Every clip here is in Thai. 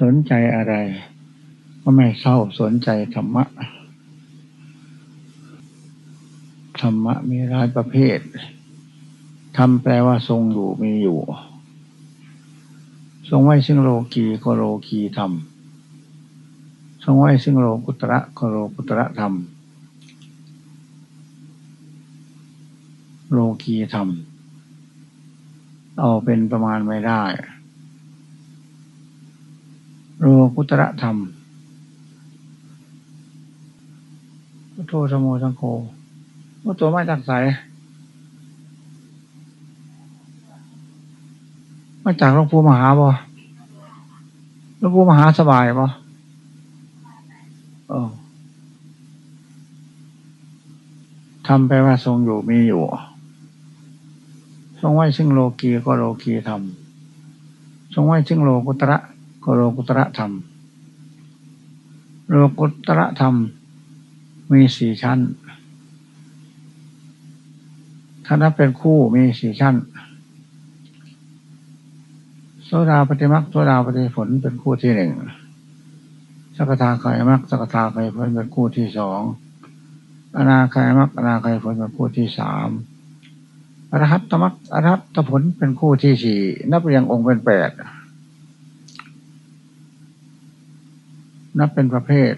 สนใจอะไร ก็ไม่เศร้าสนใจธรรมะ ธรรมะมีหลายประเภททำแปลว่าทรงอยู่มีอยู่ ทรงไว้ซึ่งโลกีก็โลกีธรรม ทรงไว้ซึ่งโลกุตระก็โลกุตระธรรม โลกีธรรม เอาเป็นประมาณไม่ได้ โลกุตระธรรมพุทโธสมโมสังโฆพุทโธไม่ตักใสมาจากหลวงปู่มหาบ่หลวงปู่มหาสบายบ่เออทำไปว่าทรงอยู่มีอยู่ ทรงไว้ซึ่งโลกีก็โลกีธรรมทรงไว้ซึ่งโลกุตระ ก็โลกุตระธรรม โลกุตระธรรมมีสี่ชั้น ถ้านับเป็นคู่มีสี่ชั้น โซดาปฏิมักโซดาปฏิผลเป็นคู่ที่หนึ่งสักทาไคมักสักทาไคผลเป็นคู่ที่สอง อนาคายมักอนาคายผลเป็นคู่ที่สามอรหัตตมักอรหัตตผลเป็นคู่ที่สี่นับเรียงองค์เป็นแปด นับเป็นประเภท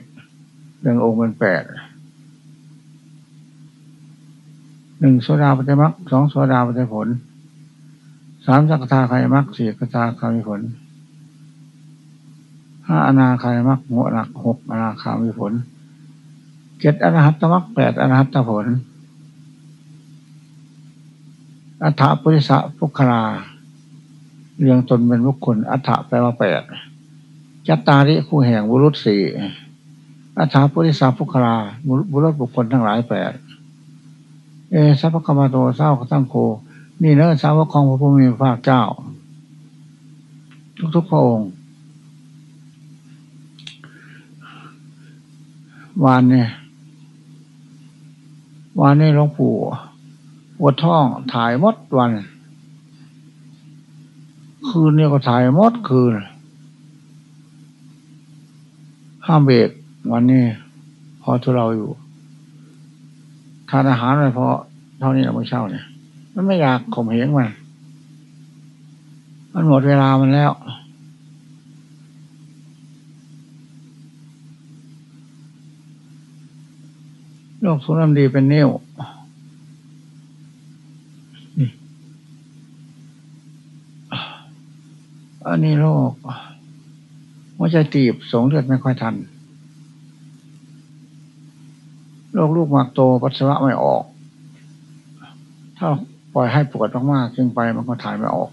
เรื่งองค์เป็นแปดหนึ่งโซดาปฏิมักสองโซดาปฏิผลสามสักทาคายมักสี่กตาคามีผลห้าอนาคายมักหัวหนักหกอนาคามีผลเจ็ดอรหัตตมักแปดอรหัตตผลอัฏฐปุริสะพุคลาเรื่องตนเป็นบุคคลอัฏฐแปลว่าแปด จัตตาริคู่แห่งบุรุษสี่อัฏฐาปุริสาภุคลาบุรุษบุคคลทั้งหลายแปดเอสัพพคมาโตเศร้าตั้งโค นี่เนื้อสาวกของพระพุทธมีพระเจ้า ทุกๆพระองค์วานเนี่ยวานนี้หลวงปู่ปวดท้องถ่ายมดวัน คืนนี้ก็ถ่ายมดคืน ห้ามเบรกวันนี้พอทุเราอยู่ทานอาหารไปพอเท่านี้เราไม่เช่าเนี่ย มันไม่อยากข่มเหงมัน มันหมดเวลามันแล้ว โลกสุนัมดีเป็นนิ้วอันนี้โลก หัวใจตีบสงเลือดไม่ค่อยทันโรคลูกหมากโตปัสสาวะไม่ออก ถ้าปล่อยให้ปวดมากๆจึงไปมันก็ถ่ายไม่ออก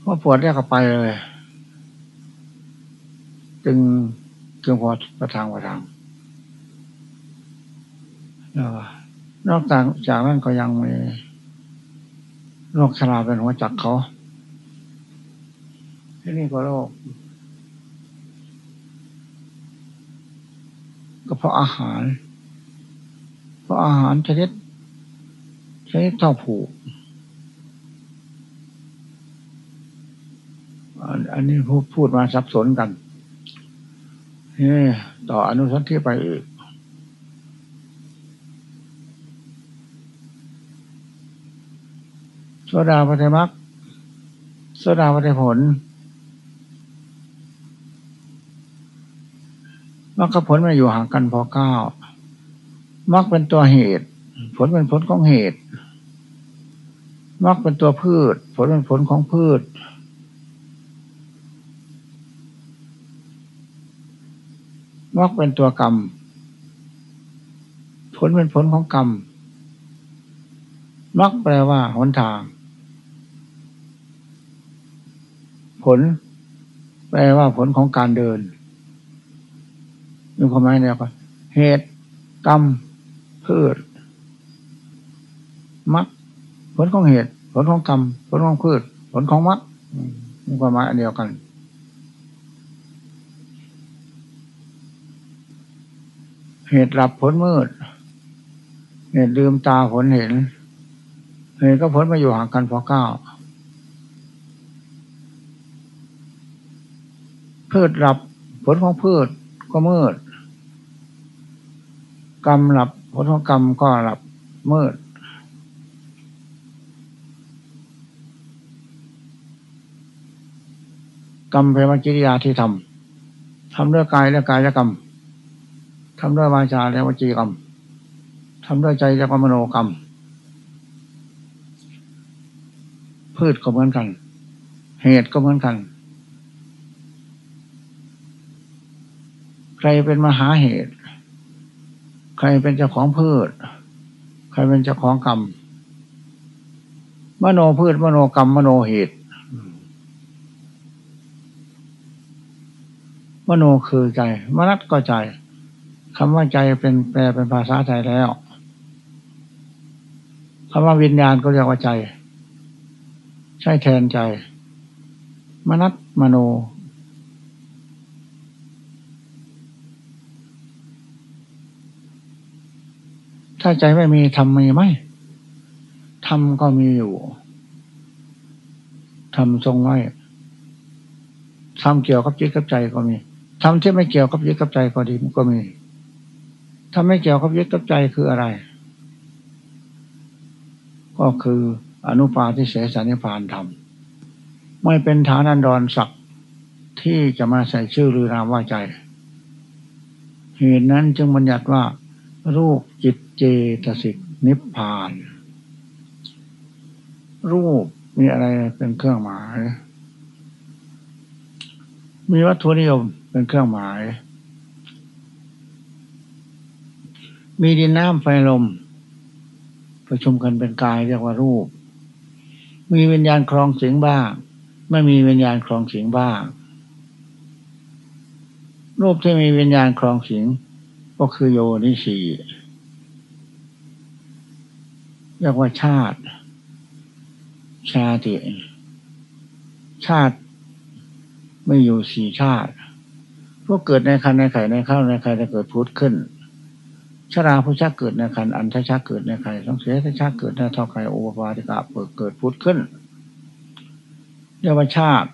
เพราะปวดเรียกไปเลย จึงจึงพอประทางประทางนอกจากจากนั้นก็ยังมีโรคชราเป็นหัวจักเขาที่นี่ก็โรค ก็เพราะอาหาร เพราะอาหารชนิดชนิดเท่าผูกอันนี้พูดพูดมาสับสนกันนี่ต่ออนุสันที่ไปอีกโซดาปฏิมักโซดาปฏิผล มรรคผลมาอยู่ห่างกันพอเก้ามรรคเป็นตัวเหตุ ผลเป็นผลของเหตุมรรคเป็นตัวพืช ผลเป็นผลของพืช มรรคเป็นตัวกรรม ผลเป็นผลของกรรมมรรคแปลว่าหนทาง ผล แปลว่าผลของการเดิน มีความหมายเนี่ยก็เหตุกรรมพืชมรรคผลของเหตุ ผลของกรรม ผลของพืช ผลของมรรคมีความหมายอันเดียวกัน เหตุหลับผลมืด เหตุลืมตาผลเห็น เหตุก็ผลมาอยู่ห่างกันพอเก้าพืชหลับผลของพืชก็มืด กรรมหลับผลของกรรมก็หลับมืด กรรมเป็นวิจิริยาที่ทำทำด้วยกายและกายกรรมทำด้วยวาจาและวจีกรรมทำด้วยใจและมโนกรรม พืชก็เหมือนกัน เหตุก็เหมือนกัน ใครเป็นมหาเหตุ ใครเป็นเจ้าของพืช ใครเป็นเจ้าของกรรม มโนพืช มโนกรรม มโนเหตุ มโนคือใจ มนัตก็ใจคำว่าใจเป็นแปลเป็นภาษาไทยแล้วคำว่าวิญญาณก็เรียกว่าใจ ใช่แทนใจ มนัตมโน ถ้าใจไม่มีทำมีไหมทำก็มีอยู่ทำทรงไว้ทำเกี่ยวกับจิตกับใจก็มีทำที่ไม่เกี่ยวกับยึดกับใจก็ดีก็มีทำไม่เกี่ยวกับยึดกับใจคืออะไร ก็คืออนุปาทิเสสนิพานธรรม ไม่เป็นฐานันดรศักดิ์ที่จะมาใส่ชื่อหรือนามว่าใจ เหตุนั้นจึงบัญญัติว่า รูปจิต เจตสิกนิพพาน รูปมีอะไรเป็นเครื่องหมาย มีวัตถุนิยมเป็นเครื่องหมาย มีดินน้ำไฟลม ประชุมกันเป็นกายเรียกว่ารูป มีวิญญาณครองเสียงบ้างไม่มีวิญญาณครองเสียงบ้างรูปที่มีวิญญาณครองเสียงก็คือโยนิสี เรียกว่าชาติ ชาติ ชาติไม่อยู่สี่ชาติพวกเกิดในคันในไข่ในข้าวในไข่จะเกิดพุทธขึ้นชราผู้ชักเกิดในคันอันทชักเกิดในไข่ต้องเสียทชักเกิดในท้องไข่โอปปาติกาเปิดเกิดพุทธขึ้นเรียกว่าชาติ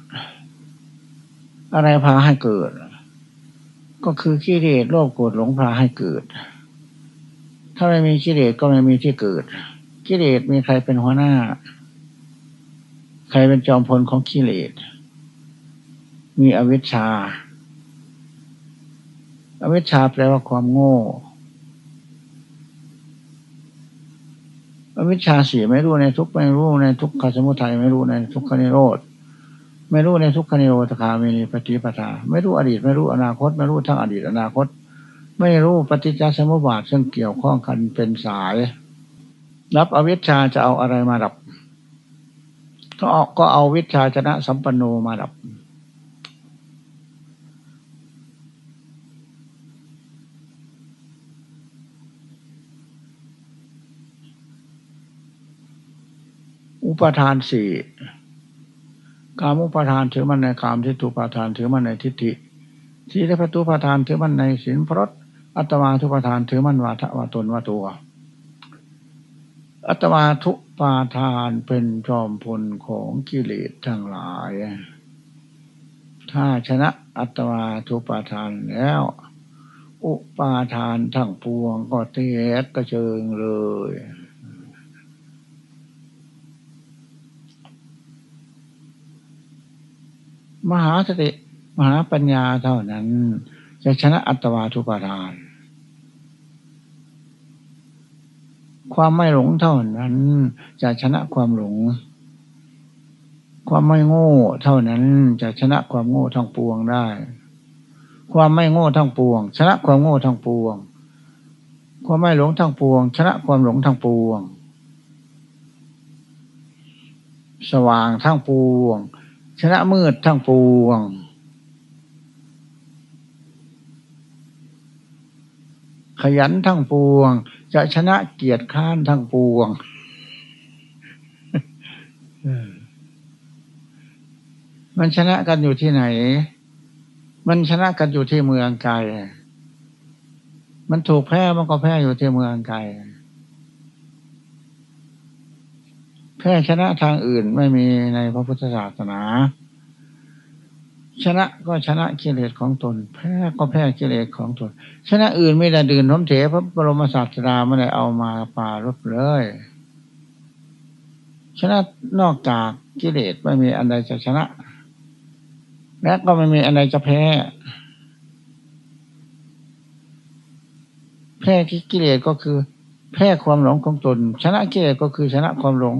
อะไรพาให้เกิด ก็คือกิเลสโลภโกรธหลงพาให้เกิด ถ้าไม่มีกิเลสก็ไม่มีที่เกิด กิเลสมีใครเป็นหัวหน้า ใครเป็นจอมพลของกิเลส มีอวิชชา อวิชชาแปลว่าความโง่ อวิชชาสีไม่รู้ในทุกไม่รู้ในทุกขสมุทัยไม่รู้ในทุกขนิโรธไม่รู้ในทุกขนิโรธคามีปฏิปทา ไม่รู้อดีต ไม่รู้อนาคต ไม่รู้ทั้งอดีตอนาคต ไม่รู้ปฏิจจสมุปบาทซึ่งเกี่ยวข้องกันเป็นสาย รับอวิชชาจะเอาอะไรมาดับ ก็เอาก็เอาวิชาชนะสัมปันโนมาดับ อุปทานสี่กามุปทานถือมันในกามทิฏฐุปทานถือมันในทิฏฐิสีลพัตุปทานถือมันในศีลพรตอัตมาทุปทานถือมันวาทวาตนวาตัว อัตมาทุปาทานเป็นจอมพลของกิเลสทั้งหลาย ถ้าชนะอัตมาทุปาทานแล้ว อุปาทานทั้งปวงก็เตะกระเจิงเลย มหาสติมหาปัญญาเท่านั้น จะชนะอัตวาทุปาทาน ความไม่หลงเท่านั้น จะชนะความหลง ความไม่โง่เท่านั้นจะชนะความโง่ทั้งปวงได้ ความไม่โง่ทั้งปวง ชนะความโง่ทั้งปวง ความไม่หลงทั้งปวง ชนะความหลงทั้งปวง สว่างทั้งปวง ชนะมืดทั้งปวงขยันทั้งปวง จะชนะเกียรติข้านทั้งปวงมันชนะกันอยู่ที่ไหน มันชนะกันอยู่ที่เมืองไกล มันถูกแพ้มันก็แพ้อยู่ที่เมืองไกล แพ้ชนะทางอื่นไม่มีในพระพุทธศาสนา ชนะก็ชนะกิเลสของตน แพ้ก็แพ้กิเลสของตน ชนะอื่นไม่ได้ดื่นน้มเถพระบรมศาสดาไม่ได้เอามาปารบเลย ชนะนอกจากกิเลสไม่มีอันใดจะชนะ และก็ไม่มีอันใดจะแพ้ แพ้กิเลสก็คือ แพ้ความหลงของตน ชนะกิเลสก็คือชนะความหลง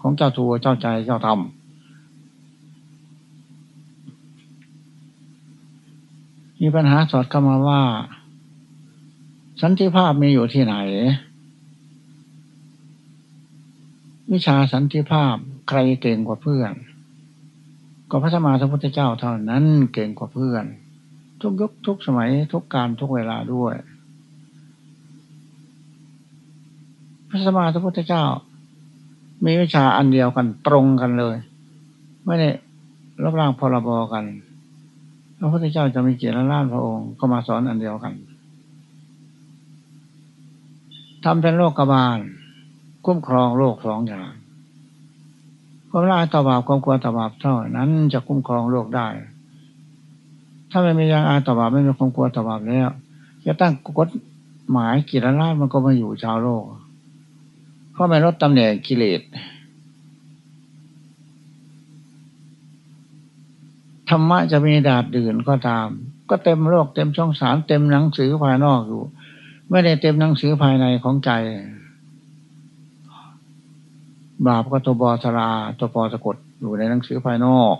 ของเจ้าตัวเจ้าใจเจ้าธรรม มีปัญหาสอดเข้ามาว่า สันติภาพมีอยู่ที่ไหน วิชาสันติภาพใครเก่งกว่าเพื่อน ก็พระสมมาสัมพุทธเจ้าเท่านั้นเก่งกว่าเพื่อน ทุกยุคทุกสมัยทุกการทุกเวลาด้วย พระสมมาสัมพุทธเจ้า มีวิชาอันเดียวกันตรงกันเลย ไม่ได้รับร่างพรบกัน พระพุทธเจ้าจะมีเกียรติล้านพระองค์ก็มาสอนอันเดียวกันทำเป็นโลกกบาลคุ้มครองโลกสองอย่างความละต่อบาปความกลัวต่อบาปเท่านั้นจะคุ้มครองโลกได้ ถ้าไม่มียังอายต่อบาปไม่มีความกลัวต่อบาปแล้วจะตั้งกฎหมายกิจราชมันก็มาอยู่ชาวโลกเพราะไม่ลดตำแหน่งกิเลส ธรรมะจะมีดาดดื่นก็ตาม ก็เต็มโลกเต็มช่องสารเต็มหนังสือภายนอกอยู่ ไม่ได้เต็มหนังสือภายในของใจ บาปก็ตัวบอสราตัวปอสะกดอยู่ในหนังสือภายนอก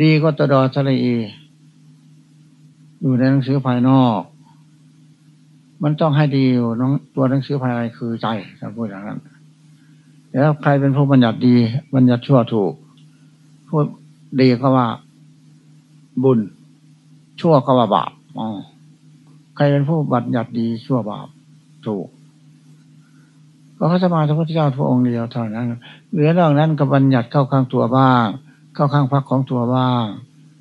ดีก็ตัวดอสลีอยู่ในหนังสือภายนอก มันต้องให้ดีอยู่น้องตัวหนังสือภายในคือใจถ้าพูดอย่างนั้นแล้วใครเป็นผู้บัญญัติดี บัญญัติชั่วถูก พูดดีก็ว่าบุญ ชั่วก็ว่าบาปอ๋อใครเป็นผู้บัญญัติดีชั่วบาปถูกก็พระสมมาสัมพุทธเจ้าพระองค์เดียวเท่านั้นเหลือนอกนั้นก็บัญญัติเข้าข้างตัวบ้าง เข้าข้างพักของตัวบ้าง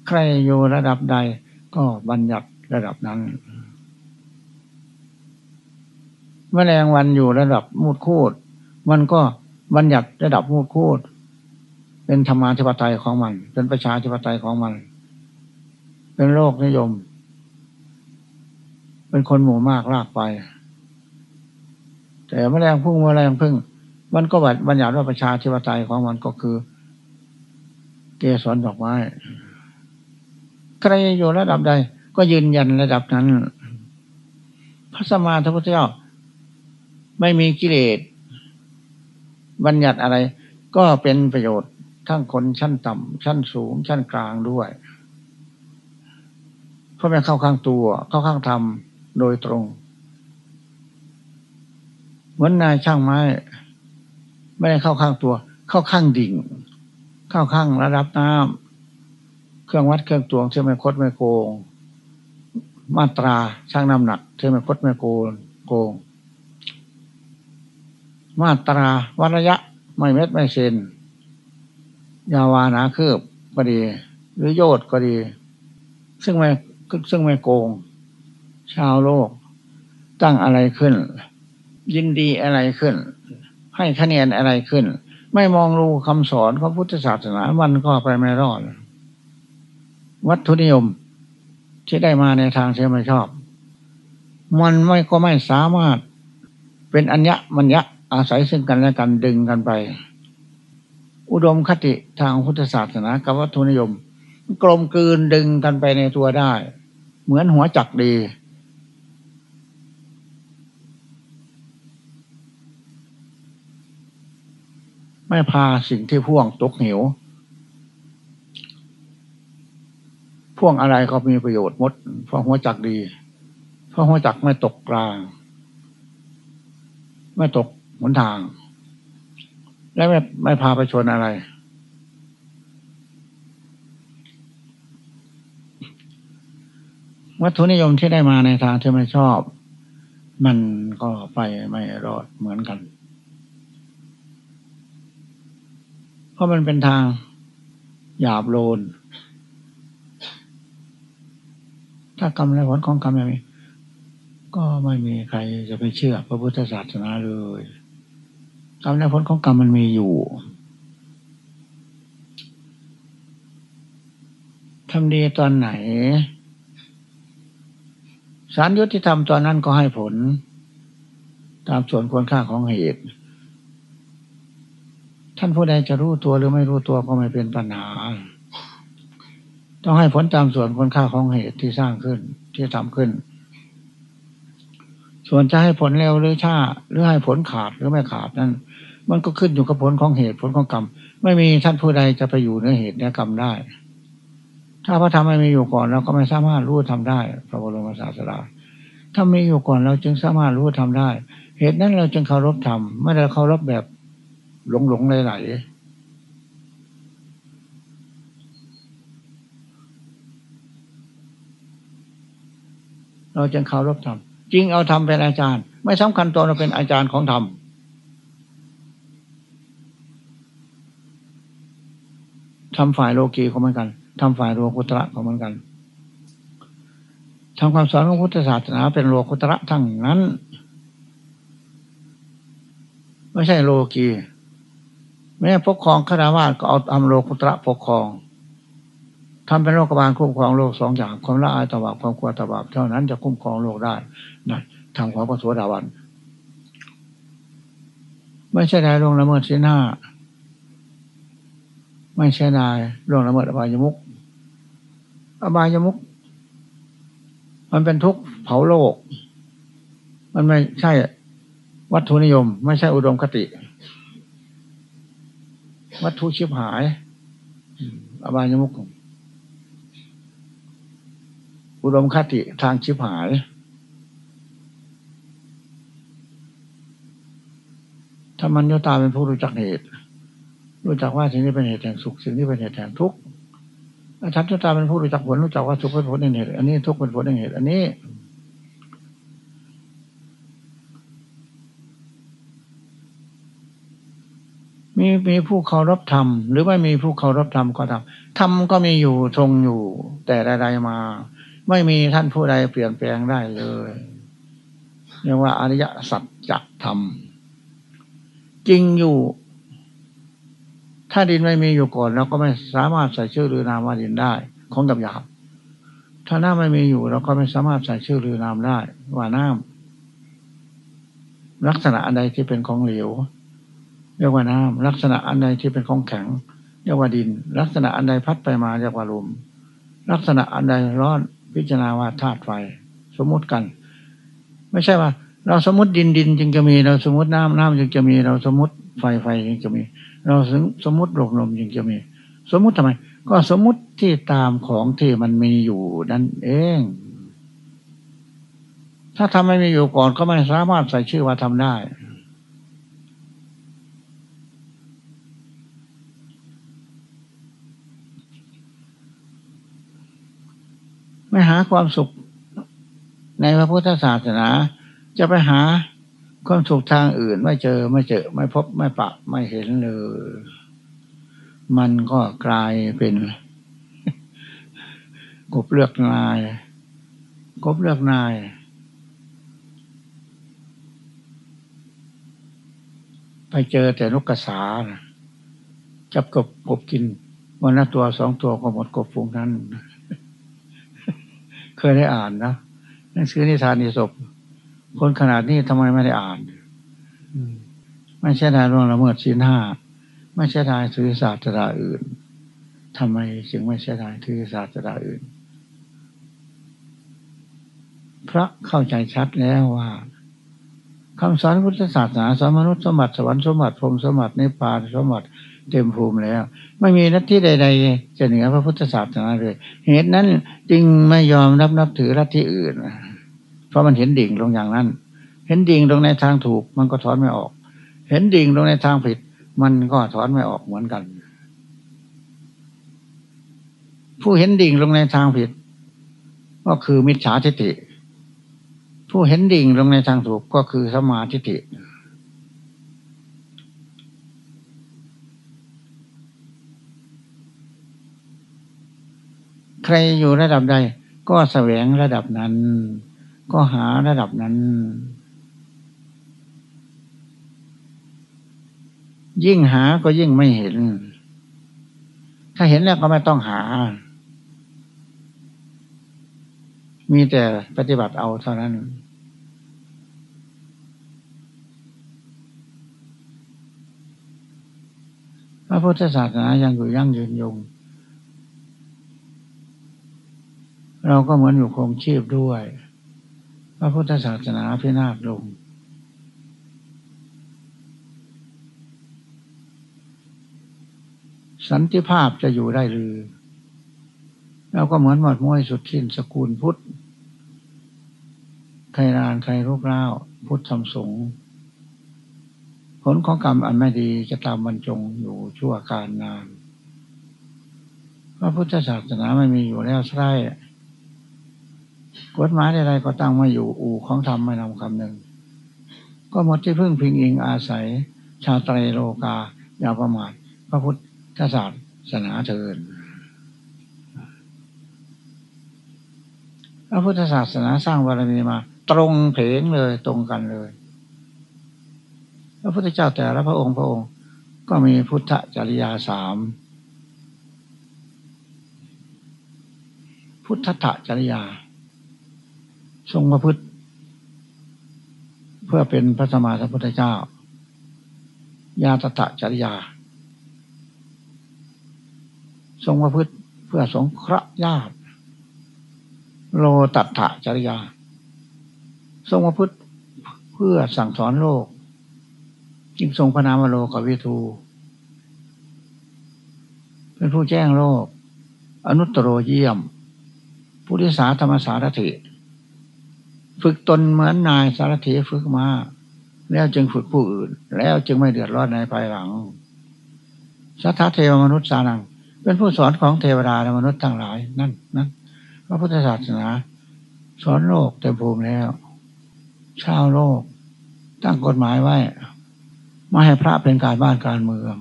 ใครอยู่ระดับใด ก็บัญญัติระดับนั้นแมลงวันอยู่ระดับมูดคูด มันก็บัญญัติระดับมูดคูด เป็นธรรมาธิปไตยของมัน เป็นประชาธิปไตยของมัน เป็นโลกนิยม เป็นคนหมู่มากลากไป แต่แมลงพุ่งแมลงพึ่ง มันก็บัญญัติว่าประชาธิปไตยของมันก็คือ เกสรดอกไม้ใครอยู่ระดับใด ก็ยืนยันระดับนั้น พระสมมาทพุทธเจ้าไม่มีกิเลสบัญญัติอะไร ก็เป็นประโยชน์ ทั้งคนชั้นต่ำชั้นสูง ชั้นกลางด้วย เพราะมันเข้าข้างตัว เข้าข้างธรรมโดยตรง เหมือนนายช่างไม้ ไม่ได้เข้าข้างตัว เข้าข้างดิ่ง เข้าข้างระดับน้ำเครื่องวัดเครื่องตวงเชื่อไม่คดไม่โกง มาตราช่างน้ำหนักเชื่อไม่คดไม่โกงโกงมาตราวัดระยะ ไม่เม็ดไม่เซน ยาวานาคืบก็ดี หรือโยดก็ดี ซึ่งไม่ซึ่งไม่โกง ชาวโลก ตั้งอะไรขึ้น ยินดีอะไรขึ้น ให้คะแนนอะไรขึ้น ไม่มองรูคำสอนของพุทธศาสนามันก็ไปไม่รอด วัตถุนิยมที่ได้มาในทางเชื่อไม่ชอบ มันไม่ก็ไม่สามารถเป็นอัญญะมัญญะอาศัยซึ่งกันและกันดึงกันไป อุดมคติทางพุทธศาสนากับวัตถุนิยม กลมกลืนดึงกันไปในตัวได้ เหมือนหัวจักดี ไม่พาสิ่งที่พ่วงตกเหวพ่วงอะไรก็มีประโยชน์มด เพราะหัวจักดี เพราะหัวจักไม่ตกกลาง ไม่ตกหนทาง และไม่ไม่พาไปชนอะไร วัตถุนิยมที่ได้มาในทางที่ไม่ชอบ มันก็ไปไม่รอดเหมือนกัน เพราะมันเป็นทางหยาบโลน ถ้ากรรมและผลของกรรมอย่างนี้ก็ไม่มีใครจะไปเชื่อพระพุทธศาสนาเลย กรรมและผลของกรรมมันมีอยู่ทำดีตอนไหนสารยุติธรรมตอนนั้นก็ให้ผล ตามส่วนควรค่าของเหตุ ท่านผู้ใดจะรู้ตัวหรือไม่รู้ตัวก็ไม่เป็นปัญหา ต้องให้ผลตามส่วนควรค่าของเหตุที่สร้างขึ้นที่ทำขึ้น ส่วนจะให้ผลเร็วหรือช้าหรือให้ผลขาดหรือไม่ขาดนั้น มันก็ขึ้นอยู่กับผลของเหตุผลของกรรม ไม่มีท่านผู้ใดจะไปอยู่ในเหตุในกรรมได้ ถ้าพระธรรมไม่มีอยู่ก่อนเราก็ไม่สามารถรู้ทำได้ พระบรมศาสดาถ้ามีอยู่ก่อนเราจึงสามารถรู้ทำได้ เหตุนั้นเราจึงเคารพธรรมไม่ได้เคารพแบบหลงหลงไหลๆเราจึงเคารพธรรมจริงเอาธรรมเป็นอาจารย์ ไม่สำคัญตัวเราเป็นอาจารย์ของธรรม ทำฝ่ายโลกีเขาเหมือนกันทำฝ่ายโลกุตระก็เหมือนกันทำความสอนของพุทธศาสนาเป็นโลกุตระทั้งนั้น ไม่ใช่โลกีแม้ปกครองคาราวาสก็เอาทำโลกุตระปกครองทำเป็นโลกบาลคุ้มครองโลกสองอย่างความละอายตบาบความกลัวตบาบเท่านั้นจะคุ้มครองโลกได้นั่นทางของพระสวสดาวัน ไม่ใช่ได้ลงละเมิดสินห้า ไม่ใช่นายล่วงละเมิดอบายมุกอบายมุกมันเป็นทุกข์เผาโลก มันไม่ใช่วัตถุนิยม ไม่ใช่อุดมคติ วัตถุชิบหาย อบายมุกอุดมคติทางชิบหาย ถ้ามันโยตาเป็นผู้รู้จักเหตุ รู้จักว่าสิ่งนี้เป็นเหตุแห่งสุข สิ่งนี้เป็นเหตุแห่งทุกข์ทัศตาเป็นผู้รู้จักผลรู้จักว่าทุขเป็นผลแห่งเหตุอันนี้ทุกข์เป็นผลแห่งเหตุอันนี้ มีมีผู้เคารพธรรม หรือไม่มีผู้เคารพธรรมก็ทำธรรมก็มีอยู่ทรงอยู่ แต่ใดๆมา ไม่มีท่านผู้ใดเปลี่ยนแปลงได้เลยเรียกว่าอริยสัจจธรรมจริงอยู่ ถ้าดินไม่มีอยู่ก่อนเราก็ไม่สามารถใส่ชื่อหรือนามว่าดินได้ ของกับหยาบถ้าน้ำไม่มีอยู่เราก็ไม่สามารถใส่ชื่อหรือนามได้ ว่าน้ำลักษณะอันใดที่เป็นของเหลวเรียกว่าน้ำลักษณะอันใดที่เป็นของแข็ง เรียกว่าดิน ลักษณะอันใดพัดไปมาเรียกว่าลมลักษณะอันใดร้อนพิจารณาว่าธาตุไฟ สมมุติกัน ไม่ใช่ว่า เราสมมติดินดินจึงจะมีเราสมมติน้ำน้ำจึงจะมีเราสมมติไฟไฟจึงจะมี เราสมมติลมลมยังจะมี สมมติทำไม ก็สมมติที่ตามของที่มันมีอยู่นั่นเอง ถ้าทำไม่มีอยู่ก่อนก็ไม่สามารถใส่ชื่อว่าทำได้ไม่หาความสุขในพระพุทธศาสนา จะไปหา ความสุขทางอื่นไม่เจอไม่เจอ ไม่พบไม่ปะไม่เห็นเลยมันก็กลายเป็นกบเลือกนาย กบเลือกนาย ไปเจอแต่นกกระสาจับกบกบกิน วันละตัวสองตัวก็หมดกบฟูงนั้น เคยได้อ่านนะหนังสือนิทานนิศพ คนขนาดนี้ทำไมไม่ได้อ่านไม่ใช่ได้ร่วงละเมิดศีลห้าไม่ใช่ได้ถือศาสตราอื่นทำไมจึงไม่ใช่ได้ถือศาสตราอื่น พระเข้าใจชัดแล้วว่าคำสอนพุทธศาสนาสอนมนุษย์สมบัติสวรรค์สมบัติพรมสมบัติในป่าสมบัติเต็มภูมิแล้ว ไม่มีนัตที่ใด ๆ จะเหนือพระพุทธศาสนาเลย เหตุนั้นจึงไม่ยอมรับนับถือรัฐที่อื่น เพราะมันเห็นดิ่งลงอย่างนั้น เห็นดิ่งลงในทางถูก มันก็ถอนไม่ออก เห็นดิ่งลงในทางผิด มันก็ถอนไม่ออกเหมือนกัน ผู้เห็นดิ่งลงในทางผิด ก็คือมิจฉาทิฏฐิ ผู้เห็นดิ่งลงในทางถูกก็คือสมาทิฏฐิใครอยู่ระดับใดก็แสวงระดับนั้น ก็หาระดับนั้น ยิ่งหาก็ยิ่งไม่เห็น ถ้าเห็นแล้วก็ไม่ต้องหา มีแต่ปฏิบัติเอาเท่านั้นพระพุทธศาสนายังอยู่ยั่งยืนยงเราก็เหมือนอยู่คงชีพด้วย พระพุทธศาสนาพินาศลง สันติภาพจะอยู่ได้หรือเราก็เหมือนหมดม้วยสุดสิ้นสกุลพุทธ ใครรานใครรูปร่าว พุทธสมสงผลของกรรมอันไม่ดีจะตามบรรจงอยู่ชั่วการนาน พระพุทธศาสนาไม่มีอยู่แล้วใช่ กฎหมายใดๆก็ตั้งมาอยู่อู่ของธรรมไม่นำคำหนึ่ง ก็หมดที่พึ่งพิงอิงอาศัย ชาตรีโลกา อย่าประมาทพระพุทธศาสนาเถิดพระพุทธศาสนาสร้างบารมีมา ตรงเพงเลยตรงกันเลย พระพุทธเจ้าแต่ละพระองค์พระองค์ ก็มีพุทธจริยาสามพุทธะจริยา ทรงประพฤติ เพื่อเป็นพระสมมาสัมพุทธเจ้า ญาตตะจริยา ทรงประพฤติเพื่อสงเคราะห์ญาติโลตัตถะจริยา ทรงมาพุทธเพื่อสั่งสอนโลก จึงทรงพระนามโลกวิทู เป็นผู้แจ้งโลก อนุตตรเยี่ยม ผู้ทิสาธรรมสารถิ ฝึกตนเหมือนนายสารถิฝึกมา แล้วจึงฝึกผู้อื่น แล้วจึงไม่เดือดร้อนในภายหลัง สัทธเทวมนุษย์สานัง เป็นผู้สอนของเทวดาและมนุษย์ทั้งหลายนั่นนั่นพระพุทธศาสนา สอนโลกเต็มภูมิแล้ว ชาวโลก ตั้งกฎหมายไว้ม่ให้พระเป็นการบ้านการเมือง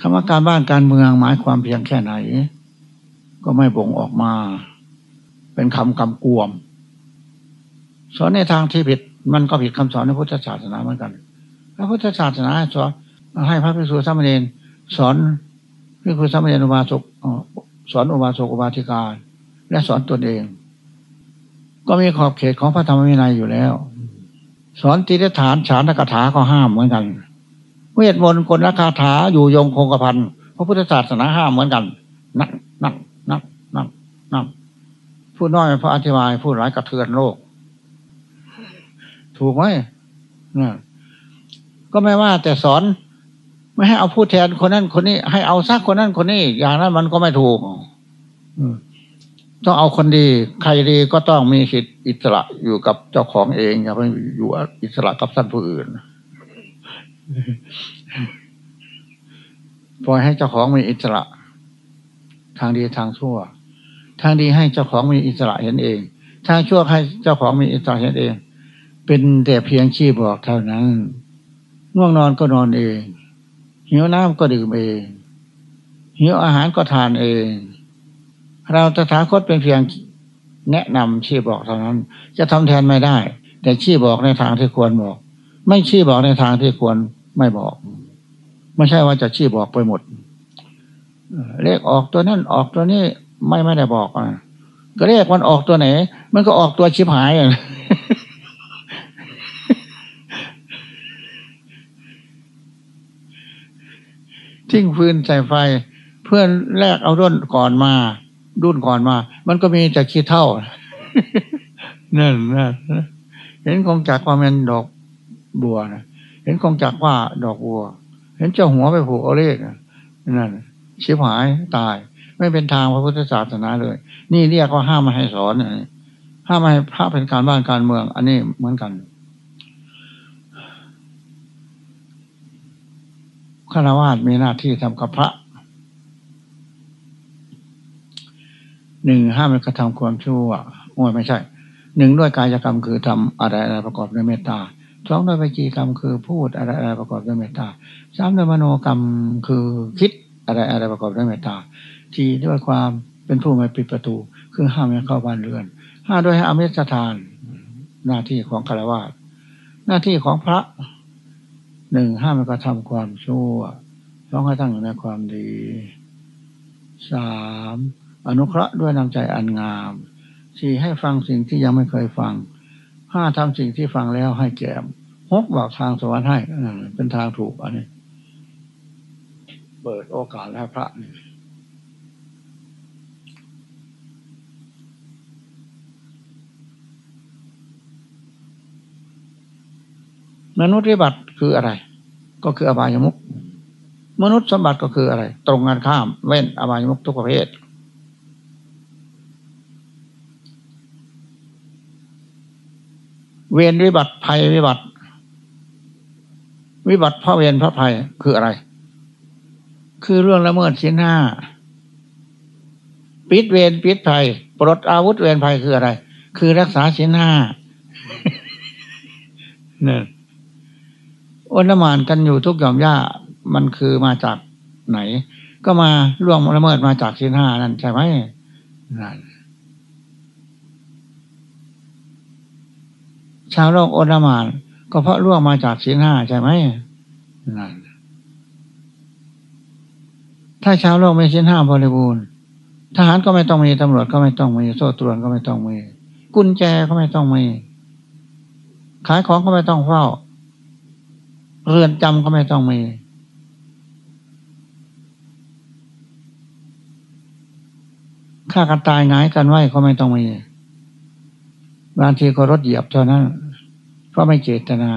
คำว่าการบ้านการเมืองหมายความเพียงแค่ไหน ก็ไม่บ่งออกมา เป็นคำกำกวม สอนในทางที่ผิดมันก็ผิดคำสอนในพุทธศาสนาเหมือนกันพระพุทธศาสนาสอนให้พระภิกษุสามเณรสอนภิกษุสามเณรอุบาสกสอนอุบาสกอุบาสิกาและสอนตนเอง ก็มีขอบเขตของพระธรรมวินัยอยู่แล้ว สอนติรฐานฉานกถาก็ห้ามเหมือนกัน เวทมนต์กลคาถาอยู่ยงคงกระพันพระพุทธศาสนาห้ามเหมือนกัน นักนักนักนักนักพูดน้อยพระอธิบายพูดหลายกระเทือนโลก ถูกไหมเนี่ยก็ไม่ว่า แต่สอน ไม่ให้เอาพูดแทนคนนั้นคนนี้ ให้เอาซักคนนั้นคนนี้ อย่างนั้นมันก็ไม่ถูกต้องเอาคนดี ใครดีก็ต้องมีสิทธิอิสระอยู่กับเจ้าของเองอย่าไปอยู่อิสระกับท่านผู้อื่นปล่อยให้เจ้าของมีอิสระ ทางดีทางชั่ว ทางดีให้เจ้าของมีอิสระเห็นเอง ทางชั่วให้เจ้าของมีอิสระเห็นเอง เป็นแต่เพียงชี้บอกเท่านั้น ง่วงนอนก็นอนเอง หิวน้ำก็ดื่มเอง หิวอาหารก็ทานเอง เราตถาคตเป็นเพียงแนะนำชี้บอกเท่านั้น จะทำแทนไม่ได้ แต่ชี้บอกในทางที่ควรบอก ไม่ชี้บอกในทางที่ควรไม่บอก ไม่ใช่ว่าจะชี้บอกไปหมดเลขออกตัวนั้นออกตัวนี้ไม่ไม่ได้บอกอะก็เลขมันออกตัวไหน มันก็ออกตัวชิบหายอะ ทิ้งฟืนใส่ไฟ เพื่อนแลกเอาด้นก่อนมา รุ่นก่อนมา มันก็มีแต่ขี้เท่านั่นนะเห็นคงจากความเป็นดอกบัวนะเห็นคงจากว่าดอกบัว เห็นเจ้าหัวไปผูกเอาเลขนั่นชิบหายตาย ไม่เป็นทางพระพุทธศาสนาเลย นี่เรียกว่าห้ามมาให้สอนห้ามมาให้พระเป็นการบ้านการเมือง อันนี้เหมือนกัน ฆราวาสมีหน้าที่ทำกับพระหนึ่งห้ามกระทำความชั่วโอ้ไม่ใช่หนึ่งด้วยกายกรรมคือทำอะไรอะไรประกอบด้วยเมตตาสองด้วยวิจีกรรมคือพูดอะไรอะไรประกอบด้วยเมตตาสามด้วยมโนกรรมคือคิดอะไรอะไรประกอบด้วยเมตตา ทีด้วยความเป็นผู้ไม่ปิดประตู คือห้ามไม่เข้าบ้านเรือนห้าด้วยอเมตทาน หน้าที่ของคารวะหน้าที่ของพระ หนึ่งห้ามกระทำความชั่วสองให้ตั้งอยู่ในความดีสามอนุเคราะห์ด้วยน้ำใจอันงามสี่ให้ฟังสิ่งที่ยังไม่เคยฟังห้าทำสิ่งที่ฟังแล้วให้แก่หกบอกทางสวรรค์ให้เป็นทางถูกอันนี้ เปิดโอกาสให้พระนี่มนุษย์วิบัติ คืออะไร ก็คืออบายมุกมนุษย์สมบัติก็คืออะไร ตรงงานข้าม เว้นอบายมุกทุกประเภท เวรวิบัติภัยวิบัติ วิบัติพระเวรเพระภัยคืออะไร คือเรื่องละเมิดสินห้าปิดเวรปิดภัยปลดอาวุธเวรภัยคืออะไร คือรักษาสินห้าเนี่ย อนละมานกันอยู่ทุกหย่อมย่ามันคือมาจากไหน ก็มาล่วงละเมิดมาจากสินห้านั่นใช่ไหมนั่นชาวโลกอนละมานก็เพราะล่วงมาจากสินห้าใช่ไหมนั่นถ้าชาวโลกไม่สินห้าบริบูรณ์ทหารก็ไม่ต้องมีตำรวจก็ไม่ต้องมีโซ่ตรวนก็ไม่ต้องมี กุญแจก็ไม่ต้องมี ขายของก็ไม่ต้องเฝ้า เรือนจำก็ไม่ต้องมีฆ่ากันตายงายกันไว้ก็ไม่ต้องมีบางทีก็รถเหยียบเท่านั้น เพราะไม่เจตนา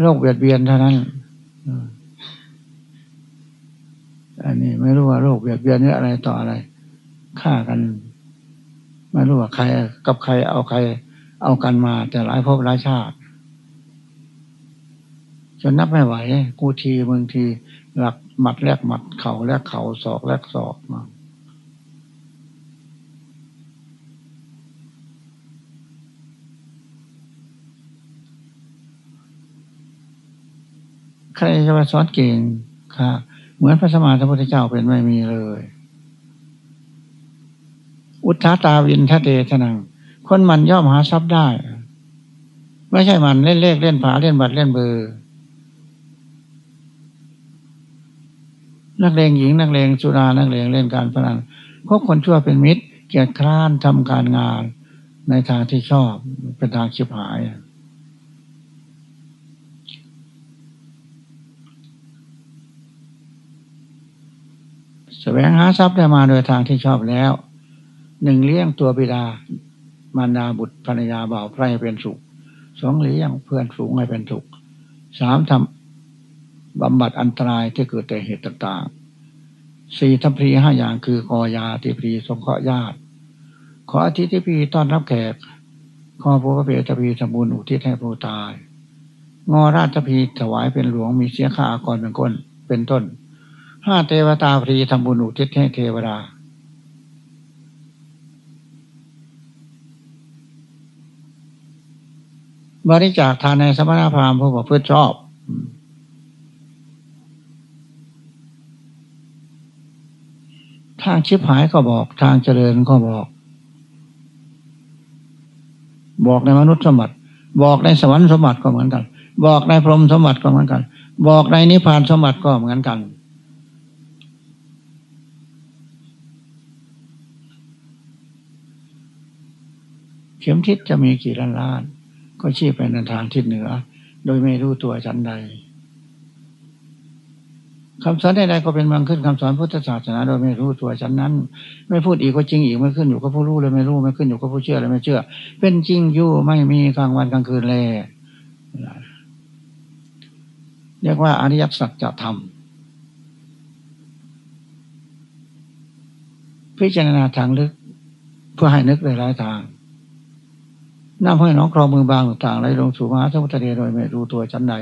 โรคเบียดเบียนเท่านั้นอันนี้ไม่รู้ว่าโรคเบียดเบียนนี่อะไรต่ออะไรฆ่ากัน ไม่รู้ว่าใคร กับใครเอาใคร เอากันมาแต่หลายภพหลายชาติ จนนับไม่ไหว กูทีมึงทีหลักหมัดแลกหมัดเข่าแลกเข่าศอกแลกศอกมาใครจะมาสอนเก่งค่ะ เหมือนพระสมมาสัมพุทธเจ้าเป็นไม่มีเลย อุทธาตาวินทะเดชนัง คนมันย่อมหาทรัพย์ได้ ไม่ใช่มันเล่นเลขเล่นผาเล่นบัตรเล่นเบอร์ นักเลงหญิงนักเลงสุรานักเลงเล่นการพนันพวกคนชั่วเป็นมิตร เกียรติคร้านทำการงานในทางที่ชอบเป็นทางชิบหายแสวงหาทรัพย์ได้มาโดยทางที่ชอบแล้ว หนึ่งเลี้ยงตัวบิดา มารดาบุตรภรรยาบ่าวไพร่เป็นสุขสองเลี้ยงเพื่อนสูงให้เป็นสุขสามทำบำบัดอันตรายที่เกิดแต่เหตุต่างๆสี่ทำพรีห้าอย่างคือกอยาติพรีสงเคราะห์ญาติ ขออธิตย์ทิพีต้อนรับแขกขอพระเพทพีสมบูรณ์อุทิศให้ผู้ตาย งอราชพีถวายเป็นหลวงมีเสียข้าอากรเป็นก้นเป็นต้นห้าเทวตาพรีทำบุญอุทิศให้เทวดา บริจาคทานในสมณพราหมณ์ผู้ประพฤติชอบ ทางชิบหายก็บอก ทางเจริญก็บอก บอกในมนุษย์สมบัติ บอกในสวรรค์สมบัติก็เหมือนกัน บอกในพรหมสมบัติก็เหมือนกัน บอกในนิพพานสมบัติก็เหมือนกันเข็มทิศจะมีกี่ล้านล้าน ก็ชี้ไปในทางทิศเหนือ โดยไม่รู้ตัวฉันใดคำสอนใดๆก็เป็นมังขึ้นคำสอนพุทธศาสนา โดยไม่รู้ตัวฉันนั้น ไม่พูดอีกก็จริงอีกไม่ขึ้นอยู่กับผู้รู้เลยไม่รู้ไม่ขึ้นอยู่กับผู้เชื่อเลยไม่เชื่อ เป็นจริงอยู่ไม่มีกลางวันกลางคืนเลยเรียกว่าอริยสัจจะทำพิจารณาทางลึก เพื่อให้นึกหลายทาง น้ำห้อยน้องครองมือบางต่างไหลลงสู่มหาสมุทรเดโดยไม่รู้ตัวชั้นใด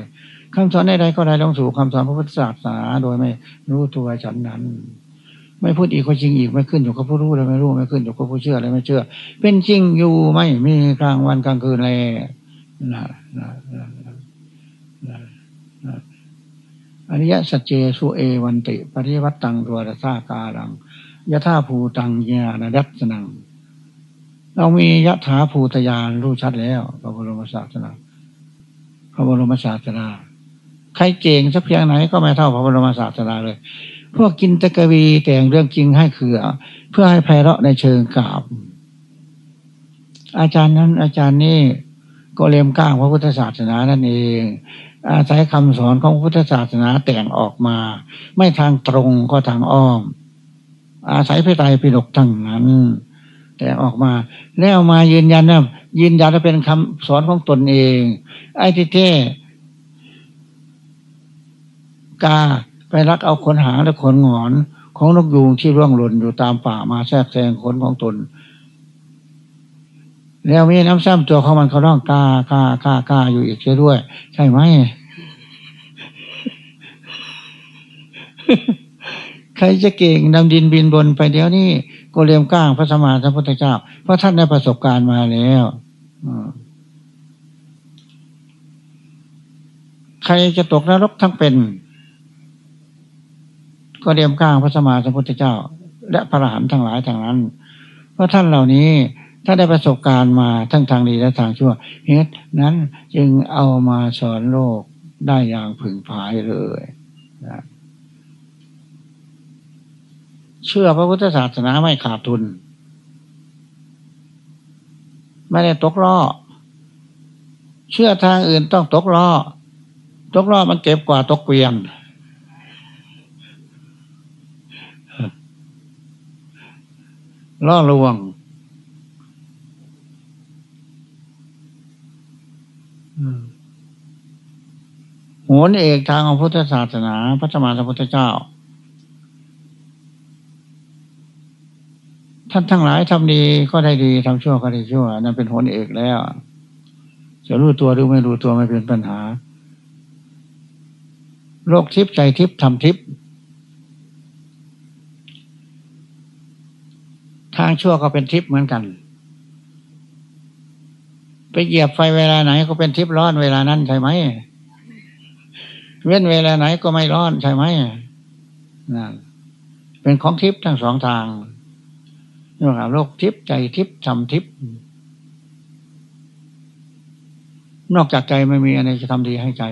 คำสอนใดๆก็ไหลลงสู่คำสอนพระพุทธศาสนาโดยไม่รู้ตัวชั้นนั้น ไม่พูดอีกก็จริงอีกไม่ขึ้นอยู่กับผู้รู้เลยไม่รู้ไม่ขึ้นอยู่กับผู้เชื่อเลยไม่เชื่อ เป็นจริงอยู่ไม่มีกลางวันกลางคืนเลยนะนะนะอริยสัจเจสุเอวันติ ปริวัตตังตัวตาการังยะธาภูตังญาณดัตนัง เรามียะถาภูตยานรู้ชัดแล้วพระบรมศาสนาพระบรมศาสนาใครเก่งสักเพียงไหนก็ไม่เท่าพระบรมศาสนาเลย พวกกินตะกวีแต่งเรื่องจริงให้คือเพื่อให้ไพเราะในเชิงกราบ อาจารย์นั้น อาจารย์นี่ก็เลียมก้างพระพุทธศาสนานั่นเอง อาศัยคำสอนของพุทธศาสนาแต่งออกมา ไม่ทางตรงก็ทางอ้อม อาศัยพระไตรปิฎกทั้งนั้น แต่ออกมา แล้วมายืนยันนะยืนยันว่าเป็นคำสอนของตนเอง ไอ้ที่เท่กาไปรักเอาขนหางและขนงอน ของนกยูงที่ร่วงหล่นอยู่ตามป่ามาแทรกแซงขนของตน แล้วมีน้ำซ้ำตัวของมันเขาร้องกากากากาอยู่อีกเช่ด้วย ใช่ไหม ใครจะเก่งดำดินบินบนไปเดี๋ยวนี้ก็เรียมก้างพระสมานสัมพุทธเจ้า เพราะท่านได้ประสบการณ์มาแล้วใครจะตกนรกทั้งเป็น ก็เรียมก้างพระสมมาสัมพุทธเจ้า และพระอรหันต์ทั้งหลายทางนั้น เพราะท่านเหล่านี้ถ้าได้ประสบการณ์มาทั้งทางดีและทางชั่วเหตุนั้นจึงเอามาสอนโลกได้อย่างผึ่งพายเลยนะ เชื่อพระพุทธศาสนาไม่ขาดทุน ไม่ได้ตกล่อเชื่อทางอื่นต้องตกล่อตกล่อมันเก็บกว่าตกเกวียนล่อลวง โหนเอกทางของพุทธศาสนาพระสมานสัมพุทธเจ้า ท่านทั้งหลายทำดีก็ได้ดีทำชั่วก็ได้ชั่ว นั่นเป็นโหนเอกแล้ว จะรู้ตัวหรือไม่รู้ตัวไม่เป็นปัญหา โลกทิพย์ใจทิพย์ทำทิพย์ทางชั่วก็เป็นทิพย์เหมือนกัน ไปเหยียบไฟเวลาไหนก็เป็นทิพย์ร้อนเวลานั้นใช่ไหม เว้นเวลาไหนก็ไม่ร้อนใช่ไหมนั่นเป็นของทิพย์ทั้งสองทาง เรื่องโลกทิพย์ใจทิพย์ทำทิพย์นอกจากใจไม่มีอะไรจะทำดีให้ใจ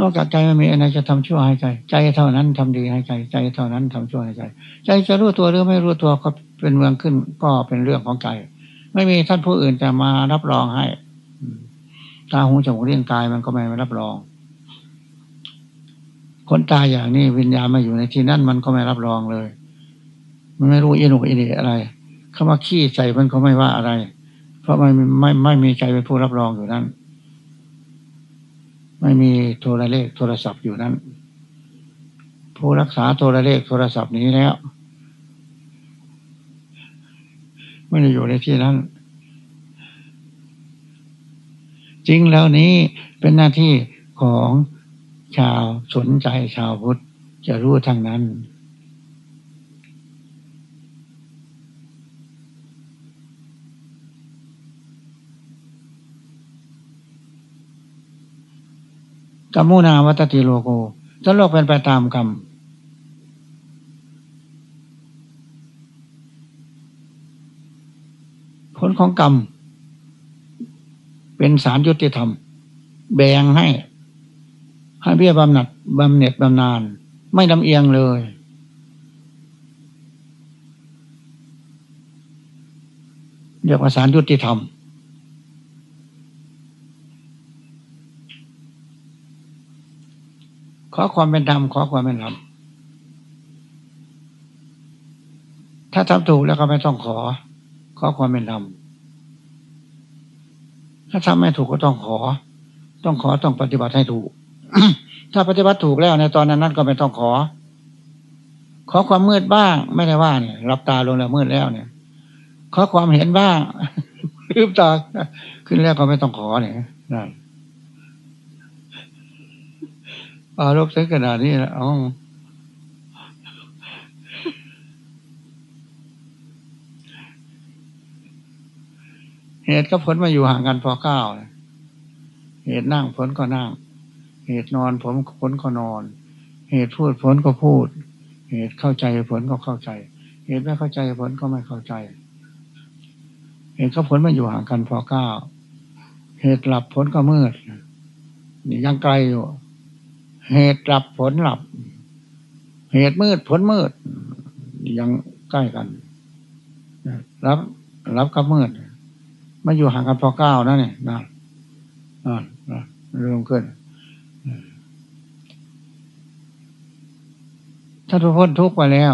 นอกจากใจไม่มีอะไรจะทำชั่วให้ใจ ใจเท่านั้นทำดีให้ใจ ใจเท่านั้นทำชั่วให้ใจ ใจจะรู้ตัวหรือไม่รู้ตัวก็เป็นเมืองขึ้นก็เป็นเรื่องของใจ ไม่มีท่านผู้อื่นจะมารับรองให้ตาหูจมูกเลี้ยงกายมันก็ไม่มารับรอง คนตายอย่างนี้วิญญาณมาอยู่ในที่นั่นมันก็ไม่รับรองเลย มันไม่รู้อินุกอินอะไรคำว่าขี้ใส่มันก็ไม่ว่าอะไร เพราะไม่ไม่ไม่มีใจเป็นผู้รับรองอยู่นั่นไม่มีโทรเลขโทรศัพท์อยู่นั่นผู้รักษาโทรเลขโทรศัพท์นี้แล้ว ไม่ได้อยู่ในที่นั้น จริงแล้วนี้เป็นหน้าที่ของชาวสนใจชาวพุทธจะรู้ทางนั้น กัมมุนาวัตติโลโกทั้โลกเป็นไปตามกรรมผลของกรรม เป็นสารยุติธรรม แบ่งให้ ให้เบี้ยบำหนัดบำเหน็จบำนานไม่ลำเอียงเลย เรียกว่าสารยุติธรรม ขอความเป็นธรรมขอความเป็นธรรมถ้าทำถูกแล้วก็ไม่ต้องขอ ขอความเป็นธรรมถ้าทำไม่ถูกก็ต้องขอ ต้องขอต้องปฏิบัติให้ถูก ถ้าปฏิบัติถูกแล้วในตอนนั้นนั้นก็ไม่ต้องขอ ขอความมืดบ้าง ไม่ได้ว่าเนี่ยรับตาลงแล้วมืดแล้วเนี่ย ขอความเห็นบ้างลืมตาขึ้นแล้วก็ไม่ต้องขอเนี่ยนั่น อารมณ์ถึงขนาดนี้แล้วเหตุกับผลมาอยู่ห่างกันพอเก้าเหตุนั่งผลก็นั่ง เหตุนอนผลผลก็นอน เหตุพูดผลก็พูด เหตุเข้าใจผลก็เข้าใจ เหตุไม่เข้าใจผลก็ไม่เข้าใจ เหตุกับผลมาอยู่ห่างกันพอเก้า เหตุหลับผลก็มืดนี่ยังไกลอยู่ เหตุหลับผลหลับ เหตุมืดผลมืด ยังใกล้กันรับ รับกับมืดมาอยู่ห่างกันพอเก้านั่นเนี่ยนั่นนั่นเริ่มขึ้นถ้าทุกพ้นทุกข์ไปแล้ว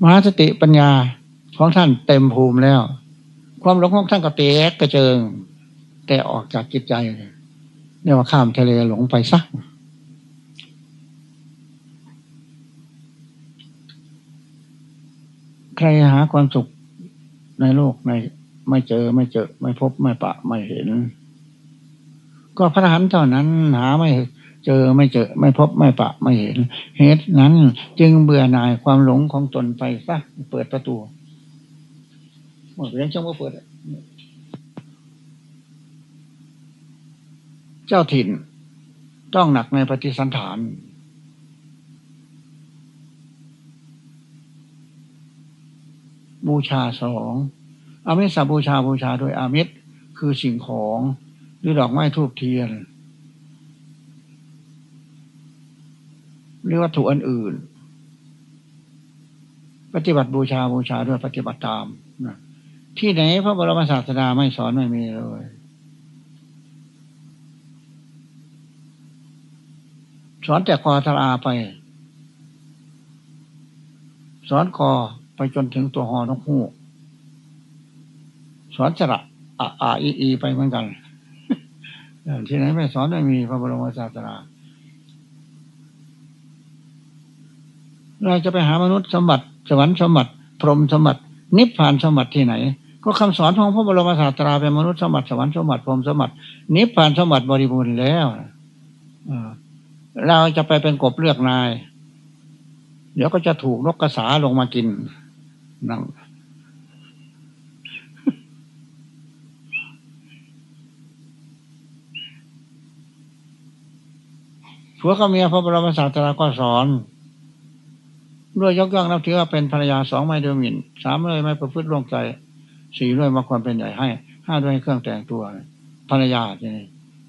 มหาสติปัญญาของท่านเต็มภูมิแล้ว ความหลงของท่านก็เตะกระเจิง แต่ออกจากจิตใจเนี่ยว่าข้ามทะเลหลงไปสักใค รหาความสุขในโลกในไม่เจอไม่เจอ ไม่พบไม่ปะไม่เห็น ก็พระหันเท่านั้นหาไม่เจอไม่เจอ ไม่พบไม่ปะไม่เห็น เหตุนั้นจึงเบื่อหน่ายความหลงของตนไปซะเปิดประตูหมดเรื่องช่างว่าเปิด เจ้าถิ่นต้องหนักในปฏิสันฐาน บูชาสองอามิสบูชาบูชาโดยอามิสคือสิ่งของหรือดอกไม้ทูบเทียนหรือวัตถุอันอื่น ปฏิบัติบูชาบูชาด้วยปฏิบัติตามนะที่ไหนพระบรมศาสดาไม่สอนไม่มีเลย สอนแต่คอทลาไป สอนคอ ไปจนถึงตัวหอนกฮูกสอนสระอาอาอีอีไปเหมือนกันที่ไหนไม่สอนไม่มีพระบรมศาสดาเราจะไปหามนุษย์สมบัติสวรรค์สมบัติ พรหมสมบัติ นิพพานสมบัติที่ไหน ก็คำสอนของพระบรมศาสดาเป็นมนุษย์สมบัติสวรรค์สมบัติพรหมสมบัตินิพพานสมบัติบริบูรณ์แล้วเราจะไปเป็นกบเลือกนาย เดี๋ยวก็จะถูกนกกระสาลงมากิน นั่งผัวกับเมียพระบรมศาสดาก็สอน ด้วยยกย่องนับถือว่าเป็นภรรยาสองไม่เดือหมิ่นสามเลยไม่ประพฤติร่วงใจสี่ด้วยมาความเป็นใหญ่ให้ห้าด้วยเครื่องแต่งตัวภรรยาทีนี้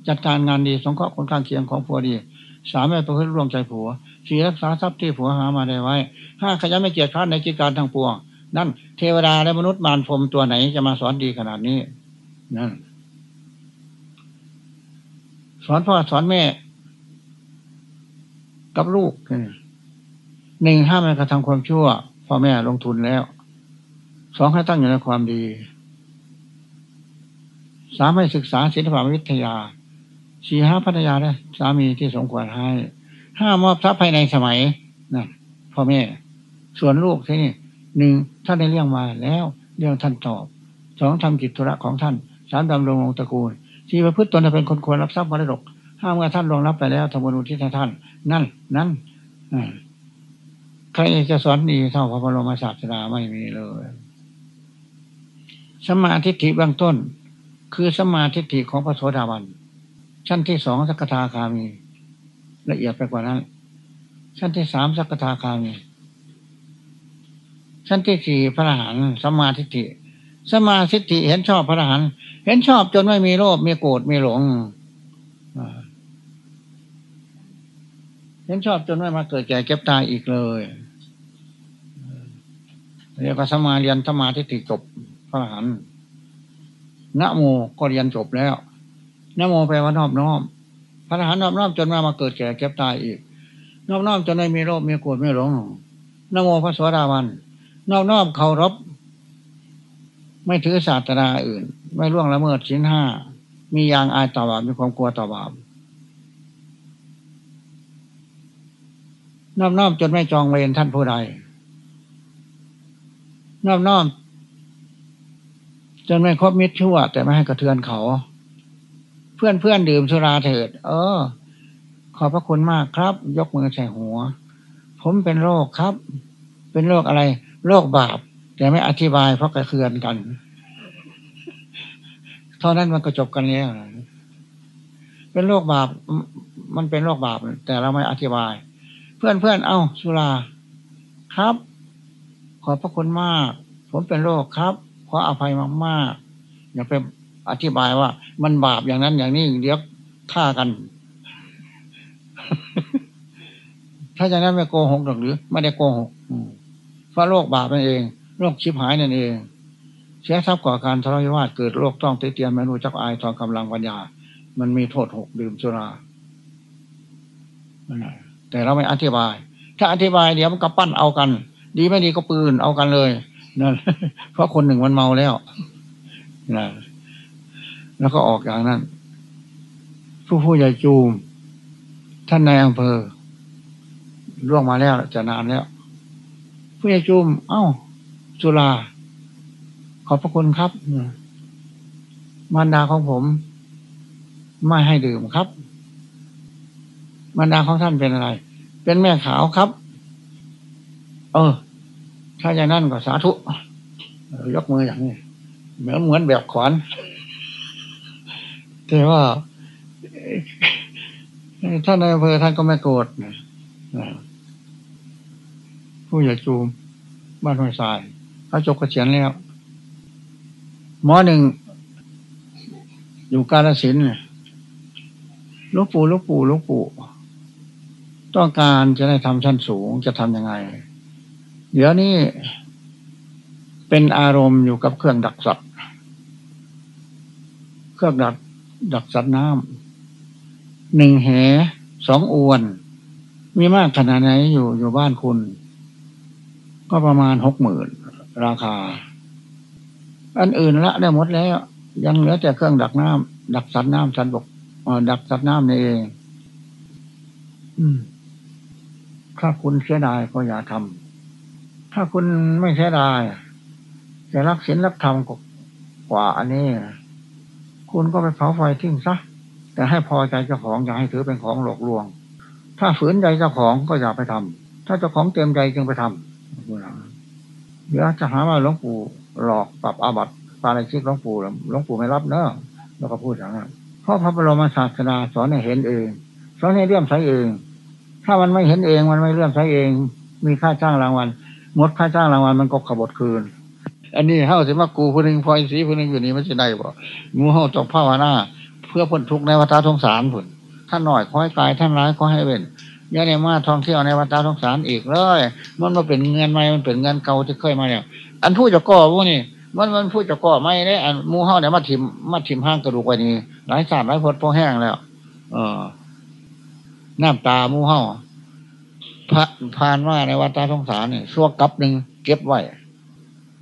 จัดการงานดีสงเคราะห์คนข้างเคียงของผัวดีสามไม่ประพฤติร่วงใจผัวสี่รักษาทรัพย์ที่ผัวหามาได้ไว้ห้าขยันไม่เกียจคร้านในกิจการทางปวง นั่นเทวดาและมนุษย์มารพรมตัวไหนจะมาสอนดีขนาดนี้นั่นสอนพ่อสอนแม่ กับลูกหนึ่งห้ามไม่กระทำความชั่วพ่อแม่ลงทุนแล้วสองให้ตั้งอยู่ในความดีสามให้ศึกษาศิลปวิทยาสี่ห้าพัฒยาได้สามีที่สมควรให้ห้ามอบทรัพย์ภายในสมัยนะพ่อแม่ ส่วนลูกที่นี่ หนึ่งท่านได้เลี้ยงมาแล้วเรื่องท่านตอบสองทำกิจธุระของท่านสามดำรงวงตระกูลสี่ประพฤติตนเป็นคนควรรับทรัพย์มรดกห้าเมื่อท่านลงรับไปแล้วทำบุญอุทิศท่าน นั่น นั่นใครจะสอนดีเท่าพระบรมศาสดาไม่มีเลยสมาธิฐิเบื้องต้น คือสมาธิฐิของพระโสดาบันชั้นที่สองสักทาคามี ละเอียดไปกว่านั้น ชั้นที่สามสักทาคามี ชั้นที่สี่พระอรหันต์สมาธิฐิสมาธิฐิเห็นชอบพระอรหันต์เห็นชอบจนไม่มีโลภมีโกรธมีหลงเห็นชอบจนไม่มาเกิดแก่เก็บตายอีกเลยเรียกว่าสมาเรียนสมาธิติจบพระหันนะโมก็เรียนจบแล้วนะโมแปลว่านอบน้อมพระหันนอบน้อมจนมามาเกิดแก่เก็บตายอีกนอบน้อมจนไม่มีโรคมีโกรธไม่หลงนโมพระสวสดาวัน นอบน้อมเคารพ ไม่ถือศาสตราอื่น ไม่ล่วงละเมิดชิ้นห้า มียางอายต่อบาปมีความกลัวต่อบาปน้อมน้อมจนไม่จองเวรท่านผู้ใดน้อมน้อมจนไม่ครบมิตรชั่ว แต่ไม่ให้กระเทือนเขา เพื่อนเพื่อนดื่มสุราเถิด เออ ขอบพระคุณมากครับ ยกมือใส่หัว ผมเป็นโรคครับ เป็นโรคอะไร โรคบาปแต่ไม่อธิบายเพราะกระเทือนกันเท่านั้นมันก็จบกันแล้วเป็นโรคบาปมันเป็นโรคบาป แต่เราไม่อธิบาย เพื่อนเพื่อนเอาสุราครับ ขอพระคุณมาก ผมเป็นโรคครับ ขออภัยมากๆอย่าไปอธิบายว่า มันบาปอย่างนั้นอย่างนี้เดี๋ยวฆ่ากัน ถ้าอย่างนั้นไม่โกหกหรอกหรือ ไม่ได้โกหก เพราะโรคบาปนั่นเองโรคชิบหายนั่นเองเสียทรัพย์ก่อการทะเลาะวิวาทเกิดโรคต้องเตียนไม่รู้จักอายทอนกำลังปัญญา มันมีโทษหกดื่มสุราแต่เราไม่อธิบาย ถ้าอธิบายเดี๋ยวมันก็ปั้นเอากัน ดีไม่ดีก็ปืนเอากันเลยนั่นเพราะคนหนึ่งมันเมาแล้วนะแล้วก็ออกอย่างนั้น ผู้ผู้ใหญ่จูม ท่านนายอำเภอล่วงมาแล้วจะนานแล้ว ผู้ใหญ่จูมเอ้า จุฬาขอบพระคุณครับมารดาของผม ไม่ให้ดื่มครับ มารดาของท่านเป็นอะไร เป็นแม่ขาวครับ เออ ถ้าอย่างนั้นก็สาธุยกมืออย่างนี้เหมือนเหมือนแบบขวานแต่ว่าท่านในอำเภอท่านก็ไม่โกรธ ผู้ใหญ่จูมบ้านห้วยทรายเขาจบกระเฉียนแล้ว หมอหนึ่ง อยู่กาลสินลูกปู่ลูกปู่ลูกปู่ต้องการจะได้ทำชั้นสูงจะทำยังไง เดี๋ยวนี้เป็นอารมณ์อยู่กับเครื่องดักสัตว์ เครื่องดักดักสัตว์น้ำหนึ่งแหสองอวน มีมากขนาดไหนอยู่อยู่บ้านคุณ ก็ประมาณหกหมื่นราคา อันอื่นละได้หมดแล้ว ยังเหลือแต่เครื่องดักน้ำดักสัตว์น้ำสัตว์บกดักสัตว์น้ำนี่เองถ้าคุณเสียดายก็อย่าทำถ้าคุณไม่เสียดายจะรักศีลรักธรรมกว่าอันนี้ คุณก็ไปเผาไฟทิ้งซะแต่ให้พอใจเจ้าของอย่าให้ถือเป็นของหลอกลวง ถ้าฝืนใจเจ้าของก็อย่าไปทำถ้าเจ้าของเต็มใจจึงไปทำ เดี๋ยวจะหาว่าหลวงปู่หลอกปรับอาบัติปาอะไรชิกหลวงปู่หลวงปู่ไม่รับเนอะแล้วก็พูดอย่างนั้นเพราะพระบรมศาสดาสอนให้เห็นเองสอนให้เลื่อมใสเอง ถ้ามันไม่เห็นเองมันไม่เลื่อมใสเอง มีค่าจ้างรางวัลหมดค่าจ้างรางวัลมันก็ขบฏคืน อันนี้เฮาสิมากูผู้หนึ่งพลอยสีผู้หนึ่งอยู่นี่ไม่ใช่ได้บ่มูเฮาจบภาวนาเพื่อพ้นทุกข์ในวัฏสงสารผุนท่านหน่อยขอให้กายท่านร้ายขอให้เว้น ย่าในมาท่องเที่ยวในวัฏสงสารอีกเลย มันมาเป็นเงินใหม่ มันเป็นเงินเก่าที่เคยมาเนี่ย อันพูดจะก่อพวกนี้มันมันพูดจะก่อไม่ได้อันมูเฮาเนี่ยมาถิมมาถิมห้างกระดูกไว้นี่หลายศาสตร์หลายพดพอแห้งแล้ว เออน้ำตามูเห่าผ่านมาในวัฏสงสารเนี่ยชั่วกับหนึ่งเก็บไว้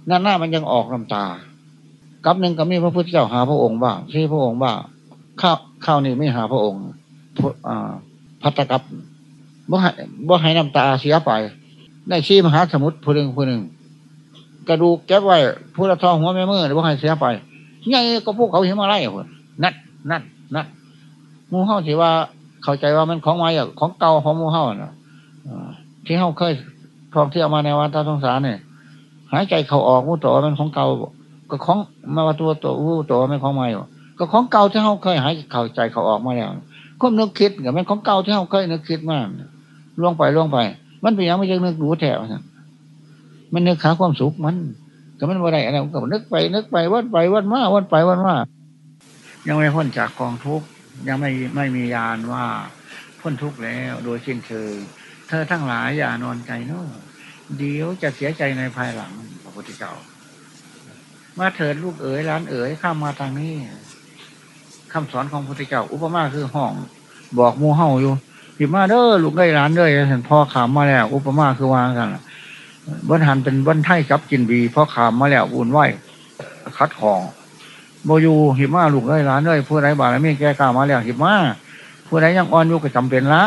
หน้าหน้ามันยังออกน้ำตากับหนึ่งก็มีพระพุทธเจ้าหาพระองค์บ้างที่พระองค์บ้างข้าวข้าวนี่ไม่หาพระองค์พัตกับ บ่ให้บ่ให้น้ำตาเสียไป ได้ชี้มหาสมุทรผู้หนึ่งผู้หนึ่ง กระดูกแก็บไว้ผู้ละทองหัวแม่มือบ่ให้เสียไปไงก็พวกเขาเห็นมาไล่คนนั่นนั่นนั่นมูเฮาถือว่าเข้าใจว่ามันของใหม่ของเก่าของมูเฮาน่ะที่เฮาเคยท่องเที่ยวมาในวัฏสงสารเนี่ยหายใจเขาออกมูตัวมันของเก่าก็ของมาว่าตัวตัวอู้ตัวมันของใหม่ก็ของเก่าที่เฮาเคยหายเข้าใจเขาออกมาแล้วก็นึกคิดกับมันของเก่าที่เฮาเคยนึกคิดมาก ล่วงไปล่วงไป มันเป็นยังไม่ใช่นึกรู้แถวมันนึกขาความสุขมันก็มันว่าไรอะไรก็นึกไปนึกไปวัดไปวัดมาวัดไปวัดมายังไม่พ้นจากกองทุกข์ยังไม่ไม่มียานว่าพ้นทุกข์แล้วโดยสิ้นเชิงเธอทั้งหลายอย่านอนใจโน่เดี๋ยวจะเสียใจในภายหลังพระพุทธเจ้ามาเถิดลูกเอ๋ยร้านเอ๋ยข้ามมาทางนี้คำสอนของพระพุทธเจ้า อุปมาคือห้อง บอกมูเฮาอยู่ หิมาเด้อลูกได้ร้านเด้อเห็นพ่อขามมาแล้ว อุปมาคือวางกันบันหันเป็นบันไทยกับกินบีพ่อขามมาแล้วอุ่นไหวคัดของโมยูหิมาลูกได้ร้านเลยผู้ใดบาลมีแก่กล้ามาแล้วหิมาผู้ใดยังอ่อนอยู่ก็จำเป็นละ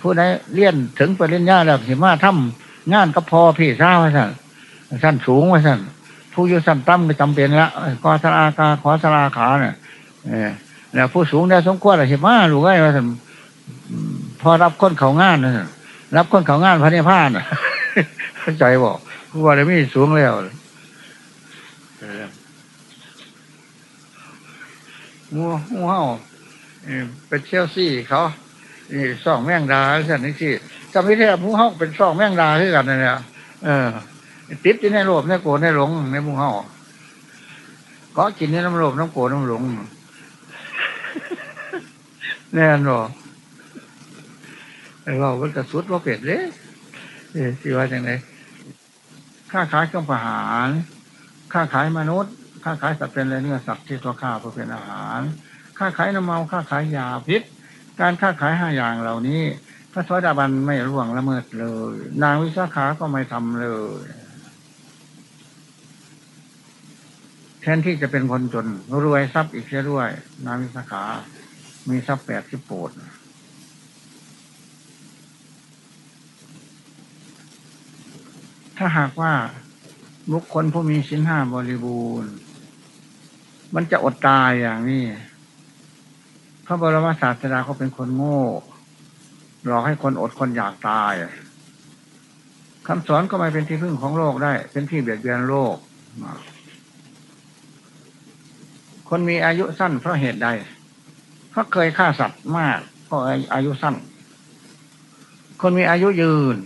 ผู้ใดเลี้ยนถึงไปเล่นยาแล้วหิมาทำงานก็พอพี่เศร้าว่าสั่นสั้นสูงว่าสั่นผู้อยู่สั้นต่ำก็จำเป็นละกอสลากาขอสลาขาเนี่ยแล้วผู้สูงได้สมควรหิมาลูกได้ว่าสั่น พอรับคนเขางานนะรับคนเขางานพระเนพานเข้าใจบอกผู้ว่าได้มีสูงแล้วงูงูเห่าเป็นเชลซี่เขานี่สองแมงดาสันนี่สิจำไม่ได้มูเห่าเป็นสองแมงดาที่กันเนี่ยเออ ติดที่ในโลภในโกรธในหลงในมูเห่าก็กินในน้ำโลภน้ำโกรธน้ำหลงแน่นอน ไอ้เรามันกระสุดว่าเปลี่ยนเลยสิว่าอย่างไรค้าขายเครื่องประหารค้าขายมนุษย์ค้าขายสัตว์เป็นอะไรเนื้อสัตว์ที่ตัวข้าเพื่อเป็นอาหารค้าขายน้ำเมาค้าขายยาพิษ การค้าขายห้าอย่างเหล่านี้ พระสวัสดิบันไม่ร่วงละเมิดเลย นางวิสาขาก็ไม่ทำเลยแทนที่จะเป็นคนจนรวยทรัพย์อีกเสียด้วยนางวิสาขา มีทรัพย์แปดที่โปรด ถ้าหากว่าบุคคลผู้มีสินห้าบริบูรณ์ มันจะอดตายอย่างนี้ พระบรมศาสดาเขาเป็นคนโง่หลอกให้คนอดคนอยากตายคำสอนก็ไม่เป็นที่พึ่งของโลกได้ เป็นที่เบียดเบียนโลก คนมีอายุสั้นเพราะเหตุใด เพราะเคยฆ่าสัตว์มาก ก็อายุสั้น คนมีอายุยืน